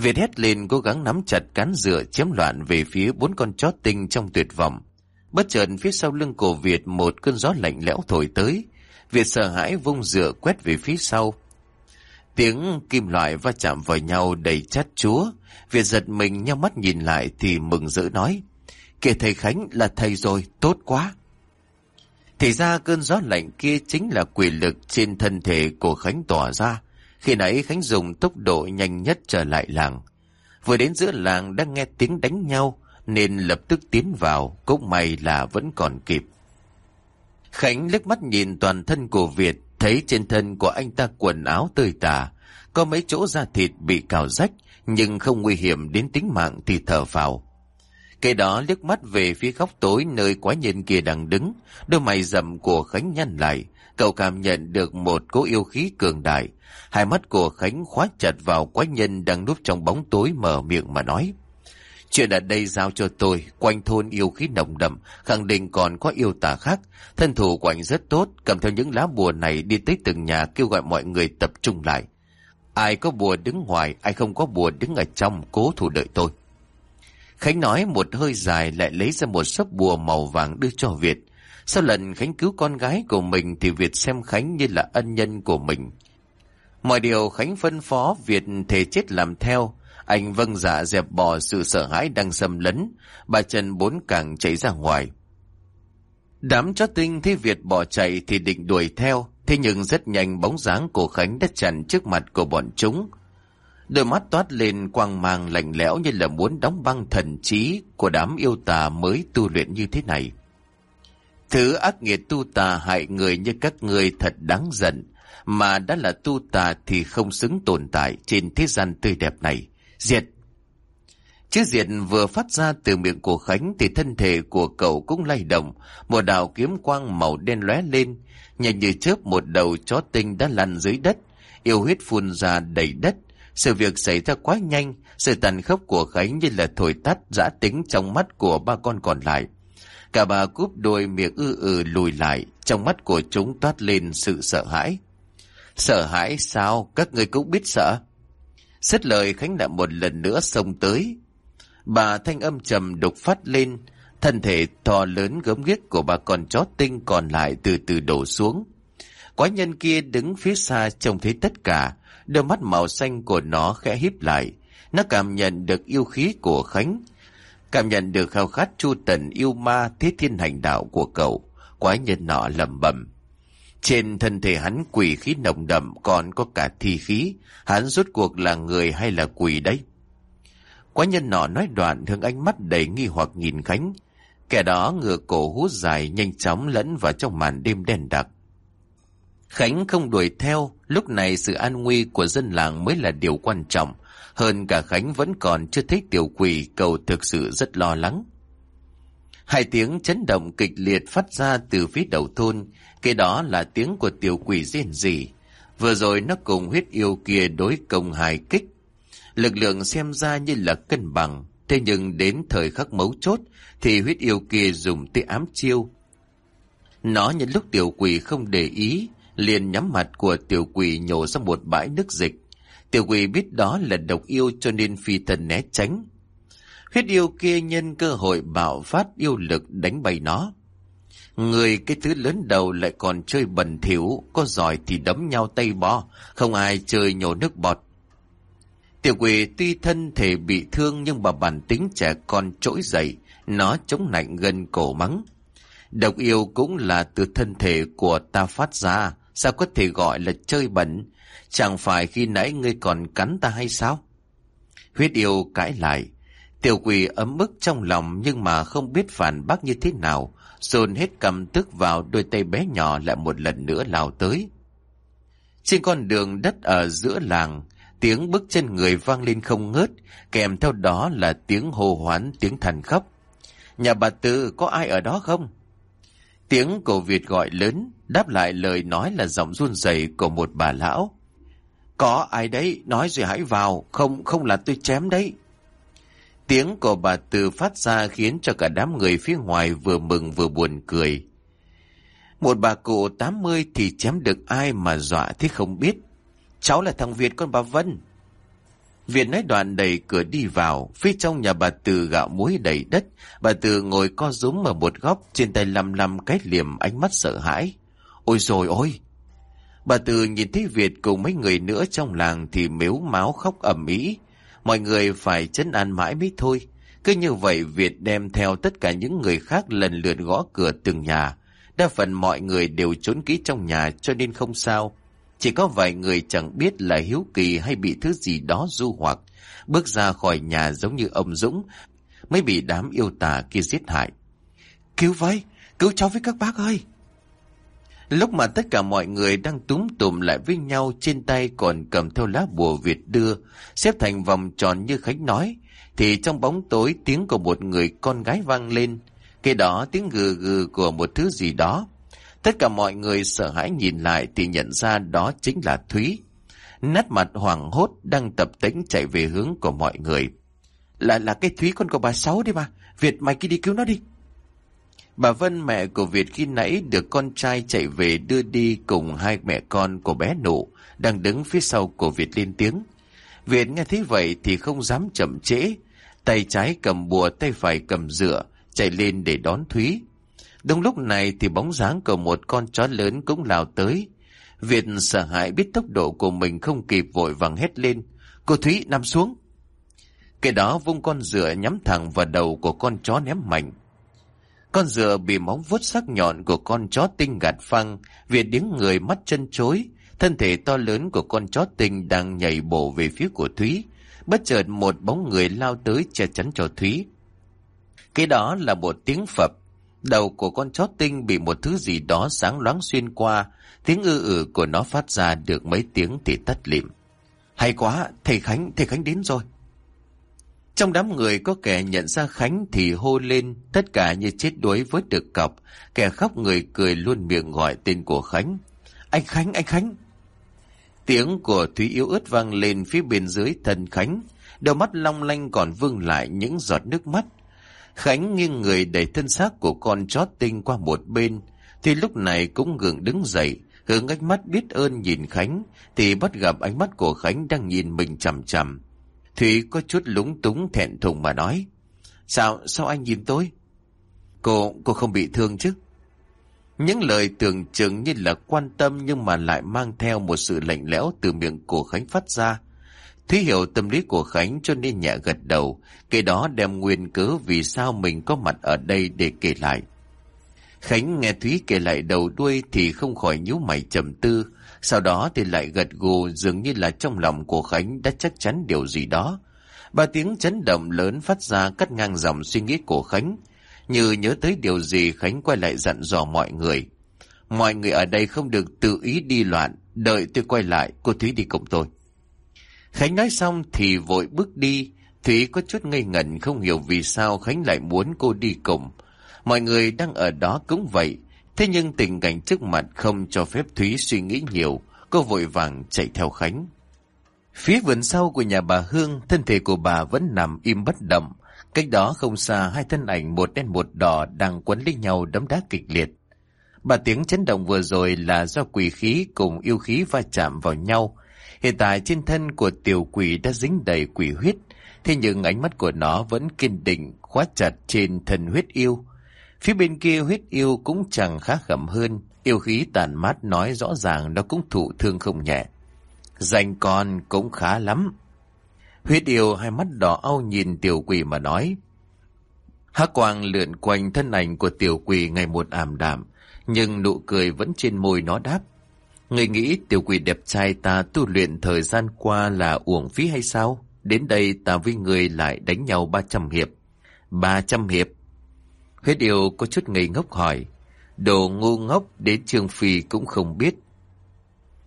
Việt hét lên cố gắng nắm chặt cán dựa chém loạn về phía bốn con chó tinh trong tuyệt vọng. Bất chợt phía sau lưng cổ Việt một cơn gió lạnh lẽo thổi tới. Việt sợ hãi vung dựa quét về phía sau. Tiếng kim loại va chạm vào nhau đầy chát chúa. Việt giật mình nhau mắt nhìn lại thì mừng rỡ nói. Kìa thầy Khánh là thầy rồi, tốt quá. Thì ra cơn gió lạnh kia chính là quỷ lực trên thân thể của Khánh tỏa ra. Khi nãy Khánh dùng tốc độ nhanh nhất trở lại làng. Vừa đến giữa làng đang nghe tiếng đánh nhau nên lập tức tiến vào, cũng may là vẫn còn kịp. Khánh liếc mắt nhìn toàn thân của Việt, thấy trên thân của anh ta quần áo tơi tả, có mấy chỗ da thịt bị cào rách, nhưng không nguy hiểm đến tính mạng thì thở vào. Cái đó liếc mắt về phía góc tối nơi quái nhân kia đang đứng, đôi mày rậm của Khánh nhăn lại, cậu cảm nhận được một cỗ yêu khí cường đại. Hai mắt của Khánh khóa chặt vào quái nhân đang núp trong bóng tối mở miệng mà nói. Chuyện ở đây giao cho tôi, quanh thôn yêu khí nồng đậm, khẳng định còn có yêu tà khác. Thân thủ của anh rất tốt, cầm theo những lá bùa này đi tới từng nhà kêu gọi mọi người tập trung lại. Ai có bùa đứng ngoài, ai không có bùa đứng ở trong, cố thủ đợi tôi. Khánh nói một hơi dài lại lấy ra một sấp bùa màu vàng đưa cho Việt. Sau lần Khánh cứu con gái của mình thì Việt xem Khánh như là ân nhân của mình. Mọi điều Khánh phân phó Việt thể chết làm theo. Anh vâng dạ dẹp bỏ sự sợ hãi đang xâm lấn. Bà Trần bốn càng chạy ra ngoài. Đám chó tinh thấy Việt bỏ chạy thì định đuổi theo. Thế nhưng rất nhanh bóng dáng của Khánh đã chặn trước mặt của bọn chúng. Đôi mắt toát lên quang mang lạnh lẽo như là muốn đóng băng thần trí của đám yêu tà mới tu luyện như thế này. Thứ ác nghiệt tu tà hại người như các người thật đáng giận, mà đã là tu tà thì không xứng tồn tại trên thế gian tươi đẹp này. Diệt! Chữ diệt vừa phát ra từ miệng của Khánh thì thân thể của cậu cũng lay động, một đạo kiếm quang màu đen lóe lên, nhanh như chớp một đầu chó tinh đã lăn dưới đất, yêu huyết phun ra đầy đất, sự việc xảy ra quá nhanh, sự tàn khốc của Khánh như là thổi tắt giã tính trong mắt của ba con còn lại. Cả bà cúp đôi miệng ư ừ lùi lại, trong mắt của chúng toát lên sự sợ hãi. Sợ hãi sao? Các người cũng biết sợ. Xét lời Khánh lại một lần nữa xông tới. Bà thanh âm trầm đục phát lên, thân thể to lớn gớm ghiếc của bà con chó tinh còn lại từ từ đổ xuống. Quái nhân kia đứng phía xa trông thấy tất cả, Đôi mắt màu xanh của nó khẽ híp lại. Nó cảm nhận được yêu khí của Khánh. Cảm nhận được khao khát chu tần yêu ma thế thiên hành đạo của cậu. Quái nhân nọ lầm bầm. Trên thân thể hắn quỷ khí nồng đậm còn có cả thi khí. Hắn rốt cuộc là người hay là quỷ đấy? Quái nhân nọ nói đoạn hướng ánh mắt đầy nghi hoặc nhìn Khánh. Kẻ đó ngửa cổ hút dài nhanh chóng lẫn vào trong màn đêm đen đặc. Khánh không đuổi theo, lúc này sự an nguy của dân làng mới là điều quan trọng. Hơn cả Khánh vẫn còn chưa thấy tiểu quỷ, cầu thực sự rất lo lắng. Hai tiếng chấn động kịch liệt phát ra từ phía đầu thôn, cái đó là tiếng của tiểu quỷ riêng gì. Vừa rồi nó cùng huyết yêu kia đối công hài kích. Lực lượng xem ra như là cân bằng, thế nhưng đến thời khắc mấu chốt thì huyết yêu kia dùng tia ám chiêu. Nó nhân lúc tiểu quỷ không để ý, liền nhắm mặt của tiểu quỷ nhổ ra một bãi nước dịch. Tiểu quỷ biết đó là độc yêu cho nên phi thần né tránh. Huyết yêu kia nhân cơ hội bạo phát yêu lực đánh bay nó. Người cái thứ lớn đầu lại còn chơi bẩn thỉu, có giỏi thì đấm nhau tay bò, không ai chơi nhổ nước bọt. Tiểu quỷ tuy thân thể bị thương nhưng mà bản tính trẻ con trỗi dậy, nó chống lạnh gần cổ mắng. Độc yêu cũng là từ thân thể của ta phát ra, Sao có thể gọi là chơi bẩn? Chẳng phải khi nãy ngươi còn cắn ta hay sao? Huyết yêu cãi lại. Tiểu quỷ ấm ức trong lòng nhưng mà không biết phản bác như thế nào. Dồn hết cầm tức vào đôi tay bé nhỏ lại một lần nữa lao tới. Trên con đường đất ở giữa làng, tiếng bước chân người vang lên không ngớt, kèm theo đó là tiếng hô hoán, tiếng thần khóc. Nhà bà Tư có ai ở đó không? Tiếng cổ Việt gọi lớn, đáp lại lời nói là giọng run rẩy của một bà lão. Có ai đấy, nói rồi hãy vào, không không là tôi chém đấy. Tiếng của bà Từ phát ra khiến cho cả đám người phía ngoài vừa mừng vừa buồn cười. Một bà cụ 80 thì chém được ai mà dọa thế không biết. Cháu là thằng Việt con bà Vân. Việt nói đoạn đẩy cửa đi vào, phía trong nhà bà Từ gạo muối đầy đất, bà Từ ngồi co rúm ở một góc, trên tay lăm lăm cái liềm ánh mắt sợ hãi. Ôi rồi ôi! Bà Từ nhìn thấy Việt cùng mấy người nữa trong làng thì mếu máu khóc ầm ĩ. Mọi người phải chấn an mãi mới thôi. Cứ như vậy Việt đem theo tất cả những người khác lần lượt gõ cửa từng nhà. Đa phần mọi người đều trốn kỹ trong nhà cho nên không sao. Chỉ có vài người chẳng biết là hiếu kỳ hay bị thứ gì đó du hoặc, bước ra khỏi nhà giống như ông Dũng, mới bị đám yêu tà kia giết hại. Cứu với, cứu cháu với các bác ơi! Lúc mà tất cả mọi người đang túm tùm lại với nhau trên tay còn cầm theo lá bùa Việt đưa, xếp thành vòng tròn như Khánh nói, thì trong bóng tối tiếng của một người con gái vang lên, cái đó tiếng gừ gừ của một thứ gì đó. Tất cả mọi người sợ hãi nhìn lại thì nhận ra đó chính là Thúy. Nét mặt hoảng hốt đang tập tính chạy về hướng của mọi người. Là là cái Thúy con của bà Sáu đi mà. Việt mày kia đi cứu nó đi. Bà Vân mẹ của Việt khi nãy được con trai chạy về đưa đi cùng hai mẹ con của bé nụ, đang đứng phía sau của Việt lên tiếng. Việt nghe thấy vậy thì không dám chậm trễ. Tay trái cầm bùa, tay phải cầm dựa, chạy lên để đón Thúy. Đúng lúc này thì bóng dáng của một con chó lớn cũng lao tới. Việt sợ hãi biết tốc độ của mình không kịp vội vàng hét lên. Cô Thúy, nằm xuống. Cái đó vung con dựa nhắm thẳng vào đầu của con chó ném mạnh. Con dừa bị móng vuốt sắc nhọn của con chó tinh gạt phăng, Việt tiếng người mắt chân chối. Thân thể to lớn của con chó tinh đang nhảy bổ về phía của Thúy. Bất chợt một bóng người lao tới che chắn cho Thúy. Cái đó là một tiếng phập. Đầu của con chó tinh bị một thứ gì đó sáng loáng xuyên qua. Tiếng ư ử của nó phát ra được mấy tiếng thì tắt lịm. Hay quá, thầy Khánh, thầy Khánh đến rồi. Trong đám người có kẻ nhận ra Khánh thì hô lên, tất cả như chết đuối với được cọc. Kẻ khóc người cười luôn miệng gọi tên của Khánh. Anh Khánh, anh Khánh! Tiếng của Thúy yếu ớt vang lên phía bên dưới thân Khánh. Đôi mắt long lanh còn vương lại những giọt nước mắt. Khánh nghiêng người đẩy thân xác của con chó tinh qua một bên, thì lúc này cũng gượng đứng dậy, hướng ánh mắt biết ơn nhìn Khánh, thì bắt gặp ánh mắt của Khánh đang nhìn mình chằm chằm. Thủy có chút lúng túng thẹn thùng mà nói, Sao, sao anh nhìn tôi? Cô, cô không bị thương chứ? Những lời tưởng chừng như là quan tâm nhưng mà lại mang theo một sự lạnh lẽo từ miệng của Khánh phát ra. Thúy hiểu tâm lý của Khánh cho nên nhẹ gật đầu, Kể đó đem nguyên cớ vì sao mình có mặt ở đây để kể lại. Khánh nghe Thúy kể lại đầu đuôi thì không khỏi nhíu mày trầm tư, sau đó thì lại gật gù dường như là trong lòng của Khánh đã chắc chắn điều gì đó. Ba tiếng chấn động lớn phát ra cắt ngang dòng suy nghĩ của Khánh. Như nhớ tới điều gì Khánh quay lại dặn dò mọi người. Mọi người ở đây không được tự ý đi loạn, đợi tôi quay lại, cô Thúy đi cùng tôi. Khánh nói xong thì vội bước đi, Thúy có chút ngây ngẩn không hiểu vì sao Khánh lại muốn cô đi cùng. Mọi người đang ở đó cũng vậy, thế nhưng tình cảnh trước mặt không cho phép Thúy suy nghĩ nhiều, cô vội vàng chạy theo Khánh. Phía vườn sau của nhà bà Hương, thân thể của bà vẫn nằm im bất động. Cách đó không xa hai thân ảnh một đen một đỏ đang quấn lấy nhau đấm đá kịch liệt. Bà tiếng chấn động vừa rồi là do quỷ khí cùng yêu khí va chạm vào nhau, Hiện tại trên thân của tiểu quỷ đã dính đầy quỷ huyết, thế nhưng ánh mắt của nó vẫn kiên định, khóa chặt trên thân huyết yêu. Phía bên kia huyết yêu cũng chẳng khá khẩm hơn, yêu khí tàn mát nói rõ ràng nó cũng thụ thương không nhẹ. Dành con cũng khá lắm. Huyết yêu hai mắt đỏ au nhìn tiểu quỷ mà nói. Hắc quang lượn quanh thân ảnh của tiểu quỷ ngày một ảm đạm, nhưng nụ cười vẫn trên môi nó đáp. Người nghĩ tiểu quỷ đẹp trai ta tu luyện thời gian qua là uổng phí hay sao? Đến đây ta với người lại đánh nhau 300 hiệp. 300 hiệp? Huyết yêu có chút ngây ngốc hỏi. Đồ ngu ngốc đến Trương Phi cũng không biết.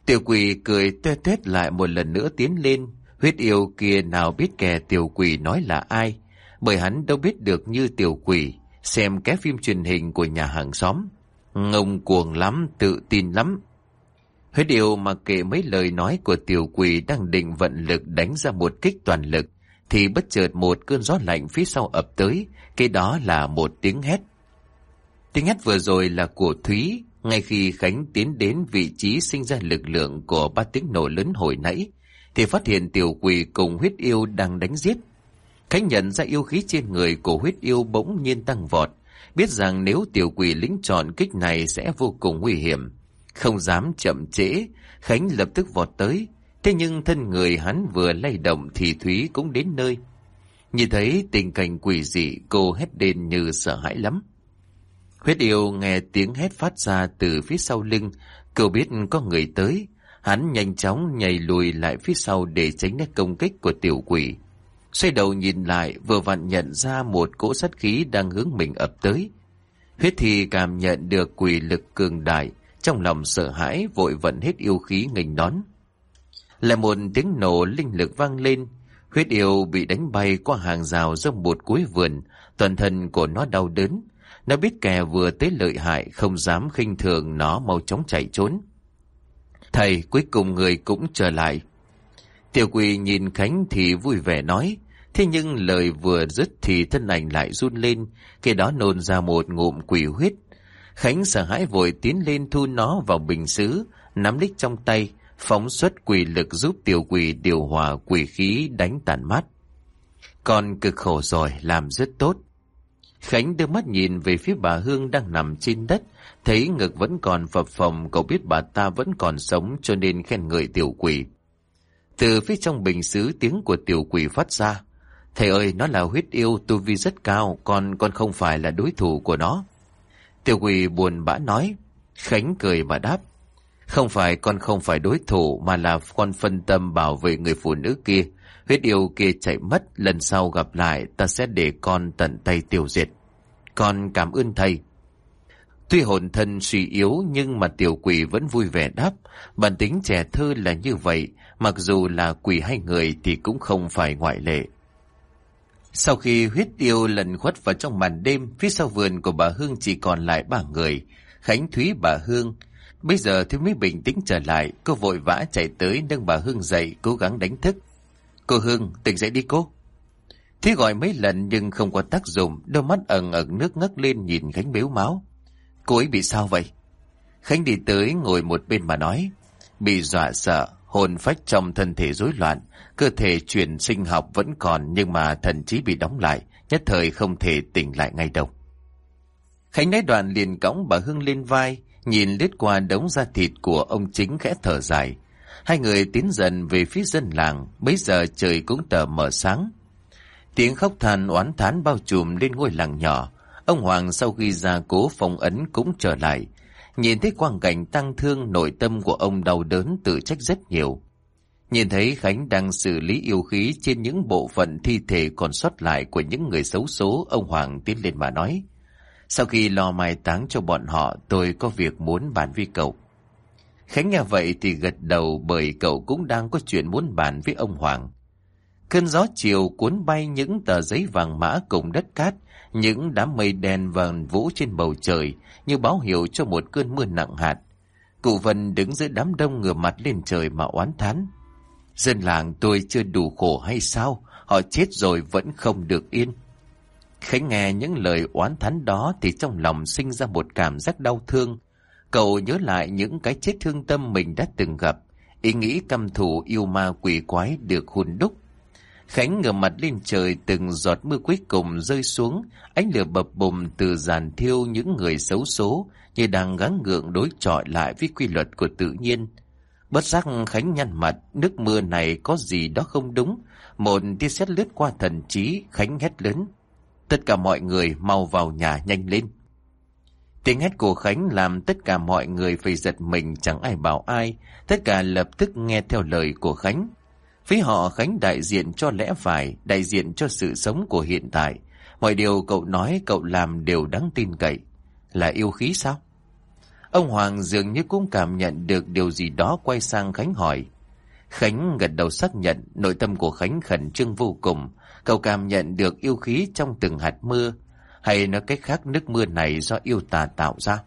Tiểu quỷ cười tuê tuét lại một lần nữa tiến lên. Huyết yêu kia nào biết kẻ tiểu quỷ nói là ai. Bởi hắn đâu biết được như tiểu quỷ. Xem cái phim truyền hình của nhà hàng xóm. Ngông cuồng lắm, tự tin lắm. Huyết yêu mà kể mấy lời nói của tiểu quỷ đang định vận lực đánh ra một kích toàn lực, thì bất chợt một cơn gió lạnh phía sau ập tới, cái đó là một tiếng hét. Tiếng hét vừa rồi là của Thúy, ngay khi Khánh tiến đến vị trí sinh ra lực lượng của ba tiếng nổ lớn hồi nãy, thì phát hiện tiểu quỷ cùng huyết yêu đang đánh giết. Khánh nhận ra yêu khí trên người của huyết yêu bỗng nhiên tăng vọt, biết rằng nếu tiểu quỷ lính chọn kích này sẽ vô cùng nguy hiểm. Không dám chậm trễ, Khánh lập tức vọt tới, thế nhưng thân người hắn vừa lay động thì Thúy cũng đến nơi. Nhìn thấy tình cảnh quỷ dị, cô hét lên như sợ hãi lắm. Huyết yêu nghe tiếng hét phát ra từ phía sau lưng, cậu biết có người tới. Hắn nhanh chóng nhảy lùi lại phía sau để tránh nét công kích của tiểu quỷ. Xoay đầu nhìn lại, vừa vặn nhận ra một cỗ sát khí đang hướng mình ập tới. Huyết thì cảm nhận được quỷ lực cường đại, trong lòng sợ hãi vội vận hết yêu khí nghênh đón. Lại một tiếng nổ linh lực vang lên, huyết yêu bị đánh bay qua hàng rào rông bột cuối vườn, toàn thân của nó đau đớn, nó biết kẻ vừa tới lợi hại không dám khinh thường nó mau chóng chạy trốn. Thầy cuối cùng người cũng trở lại. Tiểu quỳ nhìn Khánh thì vui vẻ nói. Thế nhưng lời vừa dứt thì thân ảnh lại run lên. Khi đó nôn ra một ngụm quỷ huyết. Khánh sợ hãi vội tiến lên thu nó vào bình xứ, nắm lít trong tay, phóng xuất quỷ lực giúp tiểu quỷ điều hòa quỷ khí đánh tàn mắt Con cực khổ rồi, làm rất tốt. Khánh đưa mắt nhìn về phía bà Hương đang nằm trên đất, thấy ngực vẫn còn phập phồng, cậu biết bà ta vẫn còn sống cho nên khen ngợi tiểu quỷ. Từ phía trong bình xứ tiếng của tiểu quỷ phát ra. Thầy ơi, nó là huyết yêu, tu vi rất cao, còn con không phải là đối thủ của nó. Tiểu quỷ buồn bã nói. Khánh cười mà đáp. Không phải con không phải đối thủ mà là con phân tâm bảo vệ người phụ nữ kia. Huyết yêu kia chạy mất, lần sau gặp lại ta sẽ để con tận tay tiêu diệt. Con cảm ơn thầy. Tuy hồn thân suy yếu nhưng mà tiểu quỷ vẫn vui vẻ đáp. Bản tính trẻ thơ là như vậy, mặc dù là quỷ hay người thì cũng không phải ngoại lệ. Sau khi huyết yêu lần khuất vào trong màn đêm, phía sau vườn của bà Hương chỉ còn lại ba người. Khánh Thúy bà Hương. Bây giờ thì mới bình tĩnh trở lại, cô vội vã chạy tới nâng bà Hương dậy, cố gắng đánh thức. Cô Hương, tỉnh dậy đi cô. Thế gọi mấy lần nhưng không có tác dụng, đôi mắt ẩn ẩn nước ngất lên nhìn Khánh bếu máu. Cô ấy bị sao vậy? Khánh đi tới ngồi một bên mà nói. Bị dọa sợ, hồn phách trong thân thể rối loạn, cơ thể chuyển sinh học vẫn còn nhưng mà thần trí bị đóng lại, nhất thời không thể tỉnh lại ngay đâu. Khánh nói đoạn liền cõng bà Hương lên vai, nhìn lướt qua đống da thịt của ông chính khẽ thở dài. Hai người tiến dần về phía dân làng, bấy giờ trời cũng tờ mở sáng. Tiếng khóc than oán thán bao trùm lên ngôi làng nhỏ. Ông Hoàng sau khi ra cố phong ấn cũng trở lại. Nhìn thấy quang cảnh tăng thương nội tâm của ông đau đớn tự trách rất nhiều. Nhìn thấy Khánh đang xử lý yêu khí trên những bộ phận thi thể còn sót lại của những người xấu số, ông Hoàng tiến lên mà nói. Sau khi lo mai táng cho bọn họ, tôi có việc muốn bàn với cậu. Khánh nghe vậy thì gật đầu bởi cậu cũng đang có chuyện muốn bàn với ông Hoàng. Cơn gió chiều cuốn bay những tờ giấy vàng mã cùng đất cát, những đám mây đen vàng vũ trên bầu trời như báo hiệu cho một cơn mưa nặng hạt. Cụ Vân đứng giữa đám đông ngửa mặt lên trời mà oán thán. Dân làng tôi chưa đủ khổ hay sao? Họ chết rồi vẫn không được yên. Khánh nghe những lời oán thán đó thì trong lòng sinh ra một cảm giác đau thương. Cậu nhớ lại những cái chết thương tâm mình đã từng gặp. Ý nghĩ căm thù yêu ma quỷ quái được hùn đúc Khánh ngửa mặt lên trời từng giọt mưa cuối cùng rơi xuống, ánh lửa bập bùng từ giàn thiêu những người xấu số như đang gắng gượng đối chọi lại với quy luật của tự nhiên. Bất giác Khánh nhăn mặt, nước mưa này có gì đó không đúng. Một tia xét lướt qua thần trí, Khánh hét lớn. Tất cả mọi người mau vào nhà nhanh lên. Tiếng hét của Khánh làm tất cả mọi người phải giật mình chẳng ai bảo ai. Tất cả lập tức nghe theo lời của Khánh. Phía họ Khánh đại diện cho lẽ phải, đại diện cho sự sống của hiện tại. Mọi điều cậu nói cậu làm đều đáng tin cậy. Là yêu khí sao? Ông Hoàng dường như cũng cảm nhận được điều gì đó quay sang Khánh hỏi. Khánh gật đầu xác nhận nội tâm của Khánh khẩn trương vô cùng. Cậu cảm nhận được yêu khí trong từng hạt mưa. Hay nói cách khác nước mưa này do yêu tà tạo ra.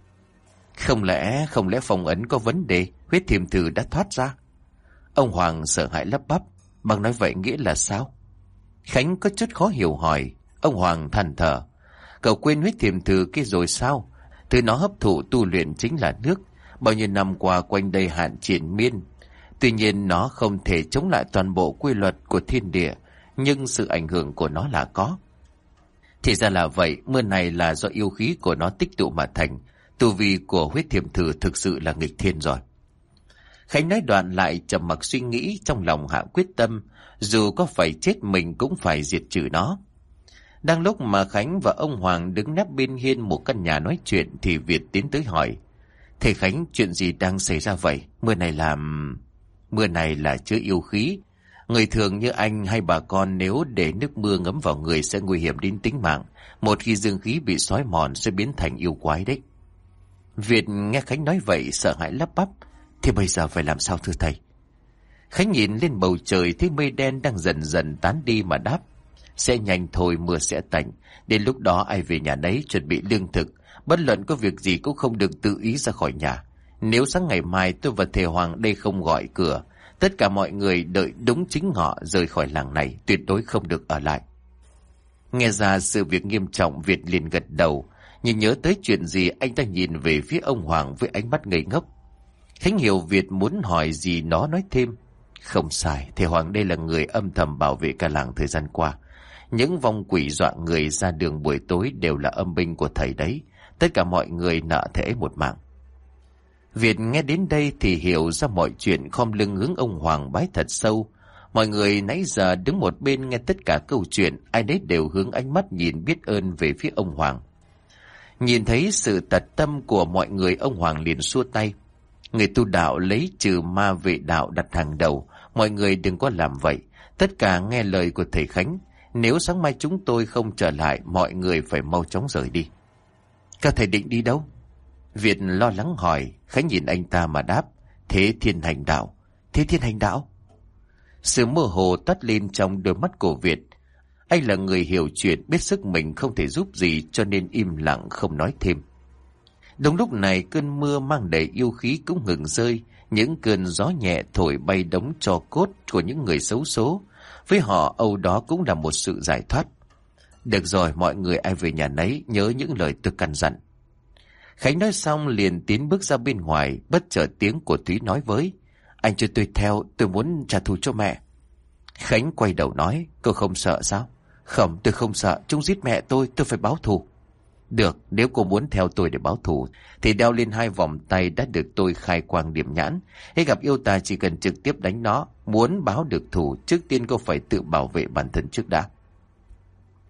Không lẽ, không lẽ phong ấn có vấn đề, huyết thiềm thử đã thoát ra? Ông Hoàng sợ hãi lắp bắp, bằng nói vậy nghĩa là sao? Khánh có chút khó hiểu hỏi, ông Hoàng than thở. Cậu quên huyết thiềm thử kia rồi sao? Thứ nó hấp thụ tu luyện chính là nước, bao nhiêu năm qua quanh đây hạn triển miên. Tuy nhiên nó không thể chống lại toàn bộ quy luật của thiên địa, nhưng sự ảnh hưởng của nó là có. Thì ra là vậy, mưa này là do yêu khí của nó tích tụ mà thành. Tu vi của huyết thiềm thử thực sự là nghịch thiên rồi. Khánh nói đoạn lại trầm mặc suy nghĩ trong lòng hạ quyết tâm, dù có phải chết mình cũng phải diệt trừ nó. Đang lúc mà Khánh và ông Hoàng đứng nép bên hiên một căn nhà nói chuyện thì Việt tiến tới hỏi. Thầy Khánh, chuyện gì đang xảy ra vậy? Mưa này làm... Mưa này là chứa yêu khí, Người thường như anh hay bà con nếu để nước mưa ngấm vào người sẽ nguy hiểm đến tính mạng. Một khi dương khí bị xói mòn sẽ biến thành yêu quái đấy. Việt nghe Khánh nói vậy, sợ hãi lắp bắp. Thì bây giờ phải làm sao thưa thầy? Khánh nhìn lên bầu trời, thấy mây đen đang dần dần tán đi mà đáp. Sẽ nhanh thôi, mưa sẽ tạnh. Đến lúc đó ai về nhà đấy chuẩn bị lương thực. Bất luận có việc gì cũng không được tự ý ra khỏi nhà. Nếu sáng ngày mai tôi và thầy Hoàng đây không gọi cửa Tất cả mọi người đợi đúng chính họ rời khỏi làng này, tuyệt đối không được ở lại. Nghe ra sự việc nghiêm trọng Việt liền gật đầu, nhưng nhớ tới chuyện gì anh ta nhìn về phía ông Hoàng với ánh mắt ngây ngốc. Khánh hiểu Việt muốn hỏi gì nó nói thêm. Không sai, thầy Hoàng đây là người âm thầm bảo vệ cả làng thời gian qua. Những vong quỷ dọa người ra đường buổi tối đều là âm binh của thầy đấy. Tất cả mọi người nợ thể một mạng. Việt nghe đến đây thì hiểu ra mọi chuyện khom lưng hướng ông Hoàng bái thật sâu. Mọi người nãy giờ đứng một bên nghe tất cả câu chuyện, ai nấy đều hướng ánh mắt nhìn biết ơn về phía ông Hoàng. Nhìn thấy sự tật tâm của mọi người ông Hoàng liền xua tay. Người tu đạo lấy trừ ma vệ đạo đặt hàng đầu, mọi người đừng có làm vậy. Tất cả nghe lời của thầy Khánh, nếu sáng mai chúng tôi không trở lại, mọi người phải mau chóng rời đi. Các thầy định đi đâu? Việt lo lắng hỏi, Khánh nhìn anh ta mà đáp, thế thiên hành đạo, thế thiên hành đạo. Sự mơ hồ tắt lên trong đôi mắt của Việt. Anh là người hiểu chuyện, biết sức mình không thể giúp gì cho nên im lặng không nói thêm. Đúng lúc này cơn mưa mang đầy yêu khí cũng ngừng rơi, những cơn gió nhẹ thổi bay đống cho cốt của những người xấu số. Với họ âu đó cũng là một sự giải thoát. Được rồi, mọi người ai về nhà nấy nhớ những lời tôi căn dặn. Khánh nói xong liền tiến bước ra bên ngoài, bất chợt tiếng của Thúy nói với. Anh cho tôi theo, tôi muốn trả thù cho mẹ. Khánh quay đầu nói, cô không sợ sao? Không, tôi không sợ, chúng giết mẹ tôi, tôi phải báo thù. Được, nếu cô muốn theo tôi để báo thù, thì đeo lên hai vòng tay đã được tôi khai quang điểm nhãn. Khi gặp yêu ta chỉ cần trực tiếp đánh nó, muốn báo được thù, trước tiên cô phải tự bảo vệ bản thân trước đã.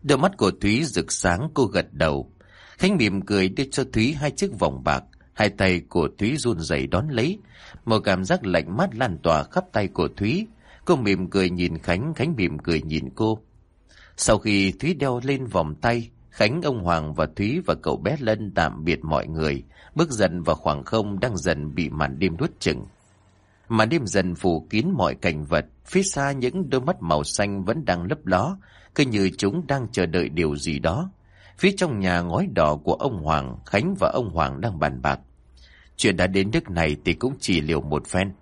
Đôi mắt của Thúy rực sáng, cô gật đầu. Khánh mỉm cười đưa cho Thúy hai chiếc vòng bạc. Hai tay của Thúy run rẩy đón lấy. Một cảm giác lạnh mát lan tỏa khắp tay của Thúy. Cô mỉm cười nhìn Khánh, Khánh mỉm cười nhìn cô. Sau khi Thúy đeo lên vòng tay, Khánh, ông Hoàng và Thúy và cậu bé Lân tạm biệt mọi người, bước dần vào khoảng không đang dần bị màn đêm nuốt chừng. Màn đêm dần phủ kín mọi cảnh vật, phía xa những đôi mắt màu xanh vẫn đang lấp ló, cứ như chúng đang chờ đợi điều gì đó. Phía trong nhà ngói đỏ của ông Hoàng, Khánh và ông Hoàng đang bàn bạc. Chuyện đã đến nước này thì cũng chỉ liều một phen.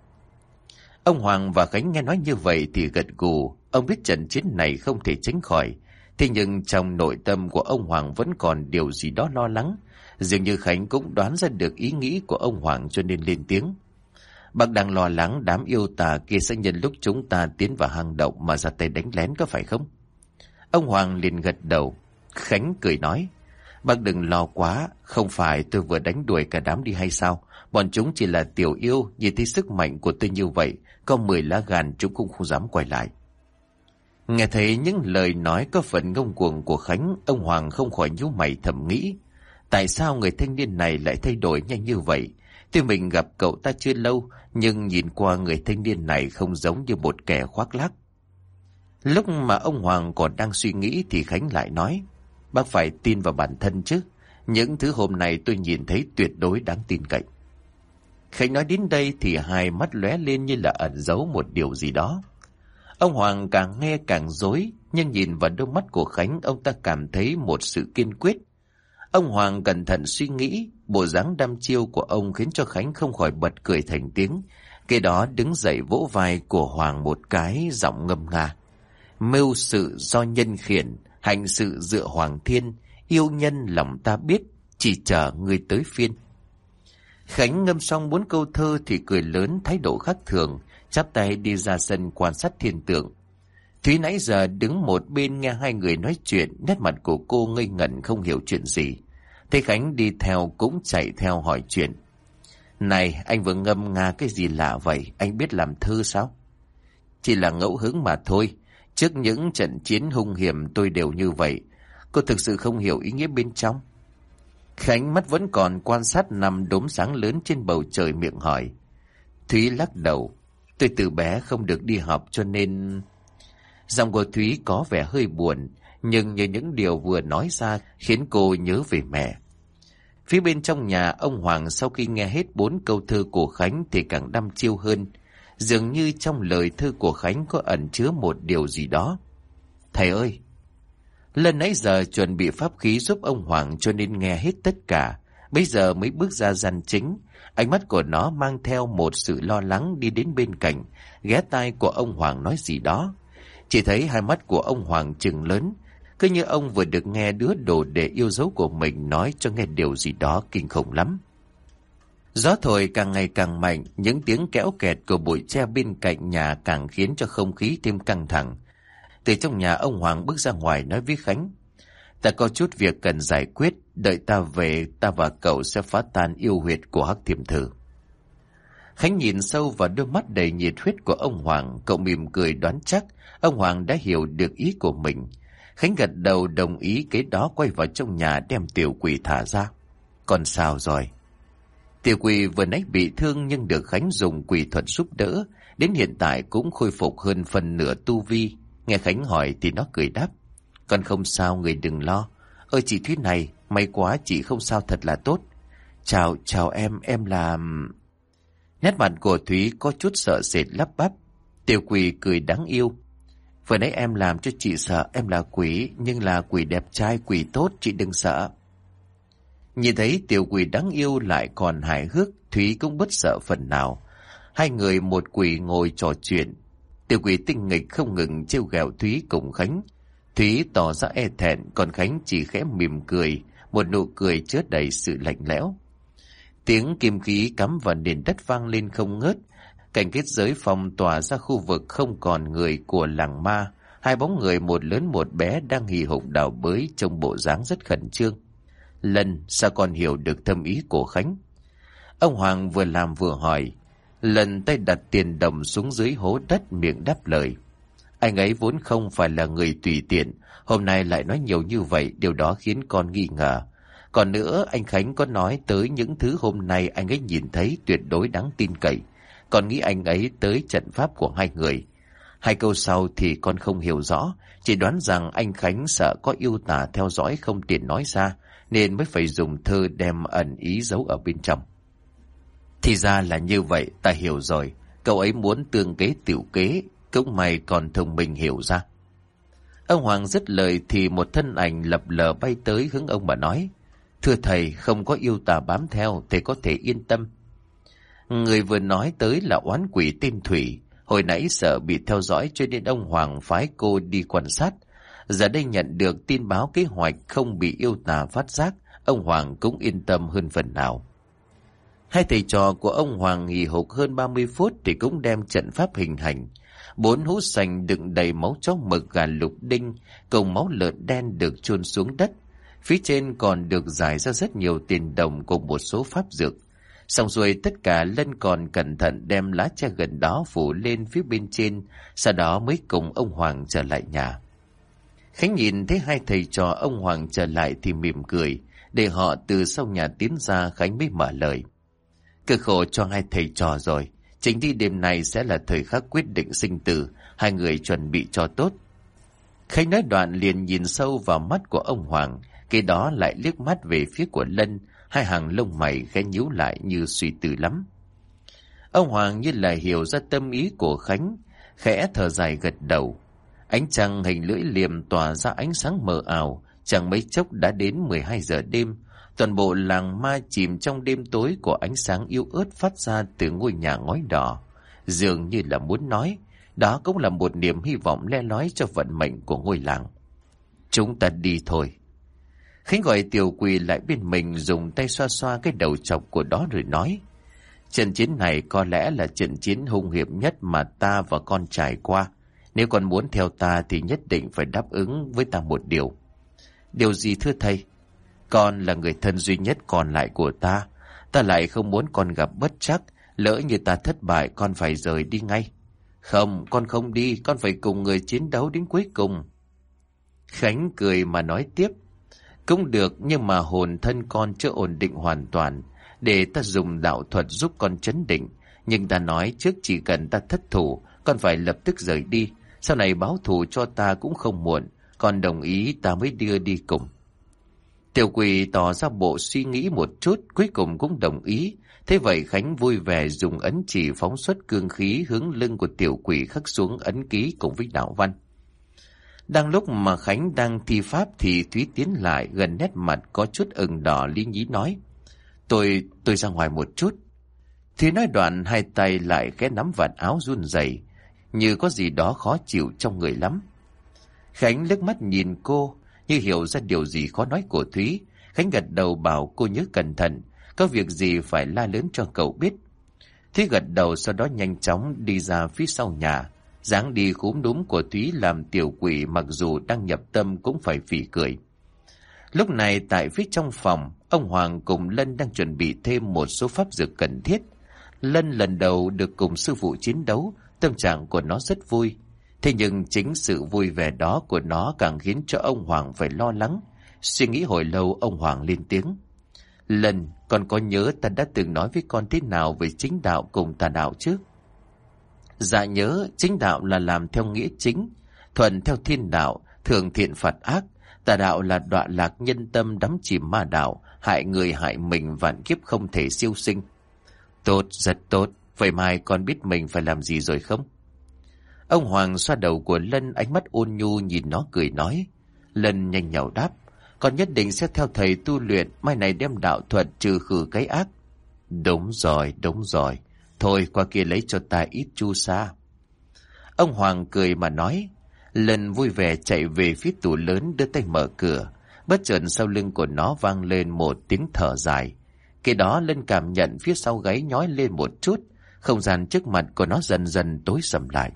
Ông Hoàng và Khánh nghe nói như vậy thì gật gù, ông biết trận chiến này không thể tránh khỏi. Thế nhưng trong nội tâm của ông Hoàng vẫn còn điều gì đó lo lắng. Dường như Khánh cũng đoán ra được ý nghĩ của ông Hoàng cho nên lên tiếng. Bác đang lo lắng đám yêu tà kia sẽ nhân lúc chúng ta tiến vào hang động mà ra tay đánh lén có phải không? Ông Hoàng liền gật đầu. Khánh cười nói, bác đừng lo quá, không phải tôi vừa đánh đuổi cả đám đi hay sao? Bọn chúng chỉ là tiểu yêu, nhìn thấy sức mạnh của tôi như vậy, có 10 lá gan chúng cũng không dám quay lại. Nghe thấy những lời nói có phần ngông cuồng của Khánh, ông Hoàng không khỏi nhíu mày thầm nghĩ. Tại sao người thanh niên này lại thay đổi nhanh như vậy? Tuy mình gặp cậu ta chưa lâu, nhưng nhìn qua người thanh niên này không giống như một kẻ khoác lác. Lúc mà ông Hoàng còn đang suy nghĩ thì Khánh lại nói. Bác phải tin vào bản thân chứ. Những thứ hôm nay tôi nhìn thấy tuyệt đối đáng tin cậy. Khánh nói đến đây thì hai mắt lóe lên như là ẩn giấu một điều gì đó. Ông Hoàng càng nghe càng dối, nhưng nhìn vào đôi mắt của Khánh ông ta cảm thấy một sự kiên quyết. Ông Hoàng cẩn thận suy nghĩ, bộ dáng đăm chiêu của ông khiến cho Khánh không khỏi bật cười thành tiếng. Kế đó đứng dậy vỗ vai của Hoàng một cái giọng ngâm nga. Mưu sự do nhân khiển, hành sự dựa Hoàng Thiên, yêu nhân lòng ta biết, chỉ chờ người tới phiên. Khánh ngâm xong bốn câu thơ thì cười lớn thái độ khác thường, chắp tay đi ra sân quan sát thiên tượng. Thúy nãy giờ đứng một bên nghe hai người nói chuyện, nét mặt của cô ngây ngẩn không hiểu chuyện gì. Thế Khánh đi theo cũng chạy theo hỏi chuyện. Này, anh vừa ngâm nga cái gì lạ vậy? Anh biết làm thơ sao? Chỉ là ngẫu hứng mà thôi. Trước những trận chiến hung hiểm tôi đều như vậy. Cô thực sự không hiểu ý nghĩa bên trong. Khánh mắt vẫn còn quan sát nằm đốm sáng lớn trên bầu trời miệng hỏi. Thúy lắc đầu. Tôi từ bé không được đi học cho nên... Giọng của Thúy có vẻ hơi buồn, nhưng như những điều vừa nói ra khiến cô nhớ về mẹ. Phía bên trong nhà, ông Hoàng sau khi nghe hết bốn câu thơ của Khánh thì càng đăm chiêu hơn. Dường như trong lời thơ của Khánh có ẩn chứa một điều gì đó. Thầy ơi! Lần nãy giờ chuẩn bị pháp khí giúp ông Hoàng cho nên nghe hết tất cả. Bây giờ mới bước ra gian chính. Ánh mắt của nó mang theo một sự lo lắng đi đến bên cạnh, ghé tai của ông Hoàng nói gì đó. Chỉ thấy hai mắt của ông Hoàng trừng lớn, cứ như ông vừa được nghe đứa đồ để yêu dấu của mình nói cho nghe điều gì đó kinh khủng lắm. Gió thổi càng ngày càng mạnh, những tiếng kéo kẹt của bụi tre bên cạnh nhà càng khiến cho không khí thêm căng thẳng. Từ trong nhà ông Hoàng bước ra ngoài nói với Khánh. Ta có chút việc cần giải quyết, đợi ta về ta và cậu sẽ phá tan yêu huyệt của hắc thiểm thử. Khánh nhìn sâu vào đôi mắt đầy nhiệt huyết của ông Hoàng, cậu mỉm cười đoán chắc ông Hoàng đã hiểu được ý của mình. Khánh gật đầu đồng ý kế đó quay vào trong nhà đem tiểu quỷ thả ra. Còn sao rồi? Tiểu quỷ vừa nãy bị thương nhưng được Khánh dùng quỷ thuật giúp đỡ, đến hiện tại cũng khôi phục hơn phần nửa tu vi. Nghe Khánh hỏi thì nó cười đáp. Con không sao người đừng lo. Ơi chị Thúy này, may quá chị không sao thật là tốt. Chào, chào em, em là... Nét mặt của Thúy có chút sợ sệt lắp bắp. Tiểu quỷ cười đáng yêu. Vừa nãy em làm cho chị sợ em là quỷ, nhưng là quỷ đẹp trai, quỷ tốt, chị đừng sợ. Nhìn thấy tiểu quỷ đáng yêu lại còn hài hước, Thúy cũng bất sợ phần nào. Hai người một quỷ ngồi trò chuyện. Tiểu quỷ tinh nghịch không ngừng trêu ghẹo Thúy cùng Khánh. Thúy tỏ ra e thẹn, còn Khánh chỉ khẽ mỉm cười, một nụ cười chứa đầy sự lạnh lẽo. Tiếng kim khí cắm vào nền đất vang lên không ngớt, cảnh kết giới phòng tỏa ra khu vực không còn người của làng ma. Hai bóng người một lớn một bé đang hì hục đào bới trong bộ dáng rất khẩn trương. Lần sao còn hiểu được thâm ý của Khánh? Ông Hoàng vừa làm vừa hỏi. Lần tay đặt tiền đồng xuống dưới hố đất miệng đáp lời. Anh ấy vốn không phải là người tùy tiện, hôm nay lại nói nhiều như vậy, điều đó khiến con nghi ngờ. Còn nữa, anh Khánh có nói tới những thứ hôm nay anh ấy nhìn thấy tuyệt đối đáng tin cậy. Còn nghĩ anh ấy tới trận pháp của hai người. Hai câu sau thì con không hiểu rõ, chỉ đoán rằng anh Khánh sợ có yêu tả theo dõi không tiện nói ra, nên mới phải dùng thơ đem ẩn ý giấu ở bên trong. Thì ra là như vậy, ta hiểu rồi. Cậu ấy muốn tương kế tiểu kế, cũng mày còn thông minh hiểu ra. Ông Hoàng dứt lời thì một thân ảnh lập lờ bay tới hướng ông mà nói. Thưa thầy, không có yêu tà bám theo, thầy có thể yên tâm. Người vừa nói tới là oán quỷ tên Thủy. Hồi nãy sợ bị theo dõi cho nên ông Hoàng phái cô đi quan sát. Giờ đây nhận được tin báo kế hoạch không bị yêu tà phát giác, ông Hoàng cũng yên tâm hơn phần nào. Hai thầy trò của ông Hoàng nghỉ hụt hơn 30 phút thì cũng đem trận pháp hình hành. Bốn hũ sành đựng đầy máu chó mực gà lục đinh, cùng máu lợn đen được chôn xuống đất. Phía trên còn được giải ra rất nhiều tiền đồng cùng một số pháp dược. Xong rồi tất cả Lân còn cẩn thận đem lá tre gần đó phủ lên phía bên trên, sau đó mới cùng ông Hoàng trở lại nhà. Khánh nhìn thấy hai thầy trò ông Hoàng trở lại thì mỉm cười, để họ từ sau nhà tiến ra Khánh mới mở lời. Cực khổ cho hai thầy trò rồi, chính thi đêm nay sẽ là thời khắc quyết định sinh tử, hai người chuẩn bị cho tốt. Khánh nói đoạn liền nhìn sâu vào mắt của ông Hoàng, cái đó lại liếc mắt về phía của Lân, hai hàng lông mày khẽ nhíu lại như suy tư lắm. Ông Hoàng như là hiểu ra tâm ý của Khánh, khẽ thở dài gật đầu. Ánh trăng hình lưỡi liềm tỏa ra ánh sáng mờ ảo, chẳng mấy chốc đã đến 12 giờ đêm. Toàn bộ làng ma chìm trong đêm tối của ánh sáng yếu ớt phát ra từ ngôi nhà ngói đỏ. Dường như là muốn nói, đó cũng là một niềm hy vọng le lói cho vận mệnh của ngôi làng. Chúng ta đi thôi. Khánh gọi tiểu quỳ lại bên mình dùng tay xoa xoa cái đầu chọc của đó rồi nói. Trận chiến này có lẽ là trận chiến hung hiểm nhất mà ta và con trải qua. Nếu con muốn theo ta thì nhất định phải đáp ứng với ta một điều. Điều gì thưa thầy? Con là người thân duy nhất còn lại của ta. Ta lại không muốn con gặp bất chắc. Lỡ như ta thất bại con phải rời đi ngay. Không, con không đi. Con phải cùng người chiến đấu đến cuối cùng. Khánh cười mà nói tiếp. Cũng được nhưng mà hồn thân con chưa ổn định hoàn toàn. Để ta dùng đạo thuật giúp con chấn định. Nhưng ta nói trước chỉ cần ta thất thủ, con phải lập tức rời đi. Sau này báo thù cho ta cũng không muộn. còn đồng ý ta mới đưa đi cùng. Tiểu quỷ tỏ ra bộ suy nghĩ một chút, cuối cùng cũng đồng ý. Thế vậy Khánh vui vẻ dùng ấn chỉ phóng xuất cương khí hướng lưng của tiểu quỷ khắc xuống ấn ký cùng với đạo văn. Đang lúc mà Khánh đang thi pháp thì Thúy tiến lại gần nét mặt có chút ửng đỏ lý nhí nói. Tôi, tôi ra ngoài một chút. Thúy nói đoạn hai tay lại khẽ nắm vạt áo run rẩy như có gì đó khó chịu trong người lắm. Khánh lướt mắt nhìn cô, như hiểu ra điều gì khó nói của Thúy. Khánh gật đầu bảo cô nhớ cẩn thận, có việc gì phải la lớn cho cậu biết. Thúy gật đầu sau đó nhanh chóng đi ra phía sau nhà. dáng đi khúm đúng của Thúy làm tiểu quỷ mặc dù đang nhập tâm cũng phải phỉ cười. Lúc này tại phía trong phòng, ông Hoàng cùng Lân đang chuẩn bị thêm một số pháp dược cần thiết. Lân lần đầu được cùng sư phụ chiến đấu, tâm trạng của nó rất vui. Thế nhưng chính sự vui vẻ đó của nó càng khiến cho ông Hoàng phải lo lắng. Suy nghĩ hồi lâu ông Hoàng lên tiếng. Lần con có nhớ ta đã từng nói với con thế nào về chính đạo cùng tà đạo chứ? Dạ nhớ chính đạo là làm theo nghĩa chính, thuần theo thiên đạo, thường thiện phạt ác. Tà đạo là đọa lạc nhân tâm đắm chìm ma đạo, hại người hại mình vạn kiếp không thể siêu sinh. Tốt, rất tốt. Vậy mai con biết mình phải làm gì rồi không? Ông Hoàng xoa đầu của Lân ánh mắt ôn nhu nhìn nó cười nói. Lân nhanh nhào đáp. Con nhất định sẽ theo thầy tu luyện mai này đem đạo thuật trừ khử cái ác. Đúng rồi, đúng rồi. Thôi qua kia lấy cho ta ít chu sa. Ông Hoàng cười mà nói. Lân vui vẻ chạy về phía tủ lớn đưa tay mở cửa. Bất chợt sau lưng của nó vang lên một tiếng thở dài. Kế đó Lân cảm nhận phía sau gáy nhói lên một chút. Không gian trước mặt của nó dần dần tối sầm lại.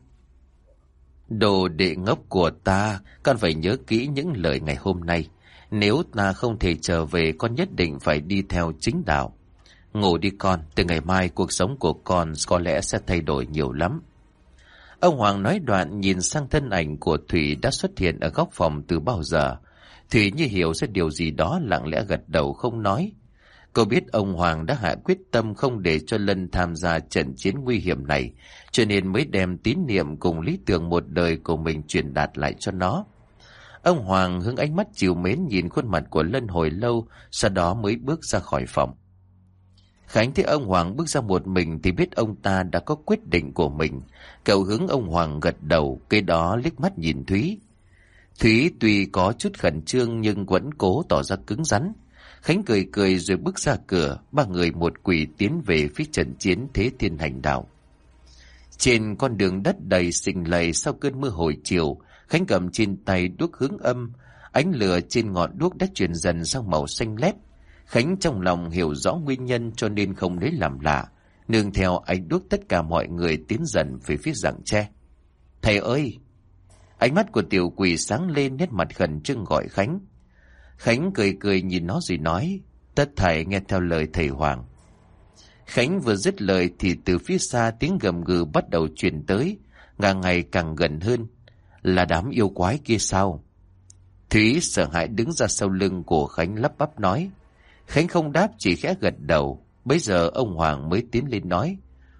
Đồ đệ ngốc của ta, con phải nhớ kỹ những lời ngày hôm nay. Nếu ta không thể trở về, con nhất định phải đi theo chính đạo. Ngủ đi con, từ ngày mai cuộc sống của con có lẽ sẽ thay đổi nhiều lắm. Ông Hoàng nói đoạn nhìn sang thân ảnh của Thủy đã xuất hiện ở góc phòng từ bao giờ. Thủy như hiểu ra điều gì đó lặng lẽ gật đầu không nói. Cô biết ông Hoàng đã hạ quyết tâm không để cho Lân tham gia trận chiến nguy hiểm này, cho nên mới đem tín niệm cùng lý tưởng một đời của mình truyền đạt lại cho nó. Ông Hoàng hướng ánh mắt chiều mến nhìn khuôn mặt của Lân hồi lâu, sau đó mới bước ra khỏi phòng. Khánh thấy ông Hoàng bước ra một mình thì biết ông ta đã có quyết định của mình. Cậu hướng ông Hoàng gật đầu, cây đó liếc mắt nhìn Thúy. Thúy tuy có chút khẩn trương nhưng vẫn cố tỏ ra cứng rắn. Khánh cười cười rồi bước ra cửa, ba người một quỷ tiến về phía trận chiến thế thiên hành đạo. Trên con đường đất đầy sình lầy sau cơn mưa hồi chiều, Khánh cầm trên tay đuốc hướng âm, ánh lửa trên ngọn đuốc đã chuyển dần sang màu xanh lét. Khánh trong lòng hiểu rõ nguyên nhân cho nên không lấy làm lạ, nương theo ánh đuốc tất cả mọi người tiến dần về phía rặng tre. Thầy ơi! Ánh mắt của tiểu quỷ sáng lên nét mặt khẩn trương gọi Khánh. Khánh cười cười nhìn nó rồi nói, tất thảy nghe theo lời thầy Hoàng. Khánh vừa dứt lời thì từ phía xa tiếng gầm gừ bắt đầu truyền tới, càng ngày càng gần hơn. Là đám yêu quái kia sao? Thúy sợ hãi đứng ra sau lưng của Khánh lắp bắp nói. Khánh không đáp chỉ khẽ gật đầu. Bây giờ ông Hoàng mới tiến lên nói.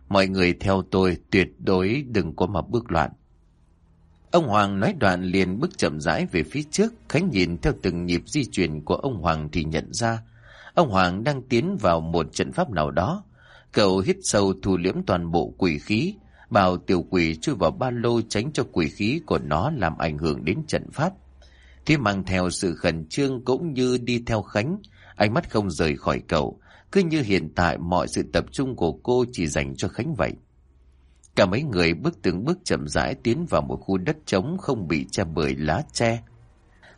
Mọi người theo tôi tuyệt đối đừng có mà bước loạn. Ông Hoàng nói đoạn liền bước chậm rãi về phía trước. Khánh nhìn theo từng nhịp di chuyển của ông Hoàng thì nhận ra. Ông Hoàng đang tiến vào một trận pháp nào đó. Cậu hít sâu thu liễm toàn bộ quỷ khí, bảo tiểu quỷ chui vào ba lô tránh cho quỷ khí của nó làm ảnh hưởng đến trận pháp. Thế mang theo sự khẩn trương cũng như đi theo Khánh, ánh mắt không rời khỏi cậu, cứ như hiện tại mọi sự tập trung của cô chỉ dành cho Khánh vậy. Cả mấy người bước từng bước chậm rãi tiến vào một khu đất trống không bị che bởi lá tre.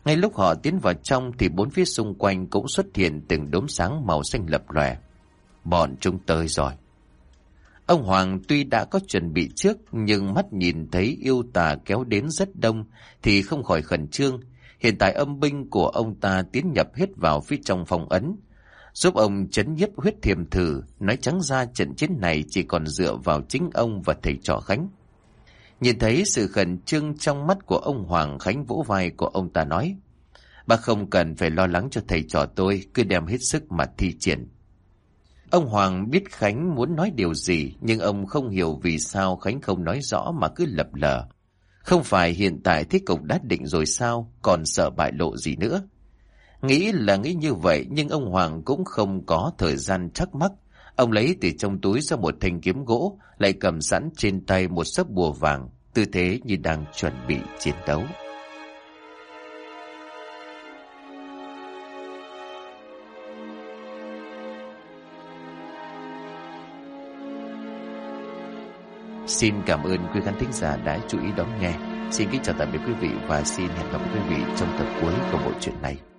Ngay lúc họ tiến vào trong thì bốn phía xung quanh cũng xuất hiện từng đốm sáng màu xanh lập lòe. Bọn chúng tới rồi. Ông Hoàng tuy đã có chuẩn bị trước nhưng mắt nhìn thấy yêu tà kéo đến rất đông thì không khỏi khẩn trương. Hiện tại âm binh của ông ta tiến nhập hết vào phía trong phòng ấn, giúp ông chấn nhiếp huyết thiềm thử, nói trắng ra trận chiến này chỉ còn dựa vào chính ông và thầy trò Khánh. Nhìn thấy sự khẩn trương trong mắt của ông Hoàng Khánh vỗ vai của ông ta nói, Bác không cần phải lo lắng cho thầy trò tôi, cứ đem hết sức mà thi triển. Ông Hoàng biết Khánh muốn nói điều gì, nhưng ông không hiểu vì sao Khánh không nói rõ mà cứ lập lờ. Không phải hiện tại thế cục đã định rồi sao, còn sợ bại lộ gì nữa. Nghĩ là nghĩ như vậy, nhưng ông Hoàng cũng không có thời gian chắc mắc. Ông lấy từ trong túi ra một thanh kiếm gỗ, lại cầm sẵn trên tay một sấp bùa vàng, tư thế như đang chuẩn bị chiến đấu. Xin cảm ơn quý khán thính giả đã chú ý đón nghe. Xin kính chào tạm biệt quý vị và xin hẹn gặp quý vị trong tập cuối của bộ truyện này.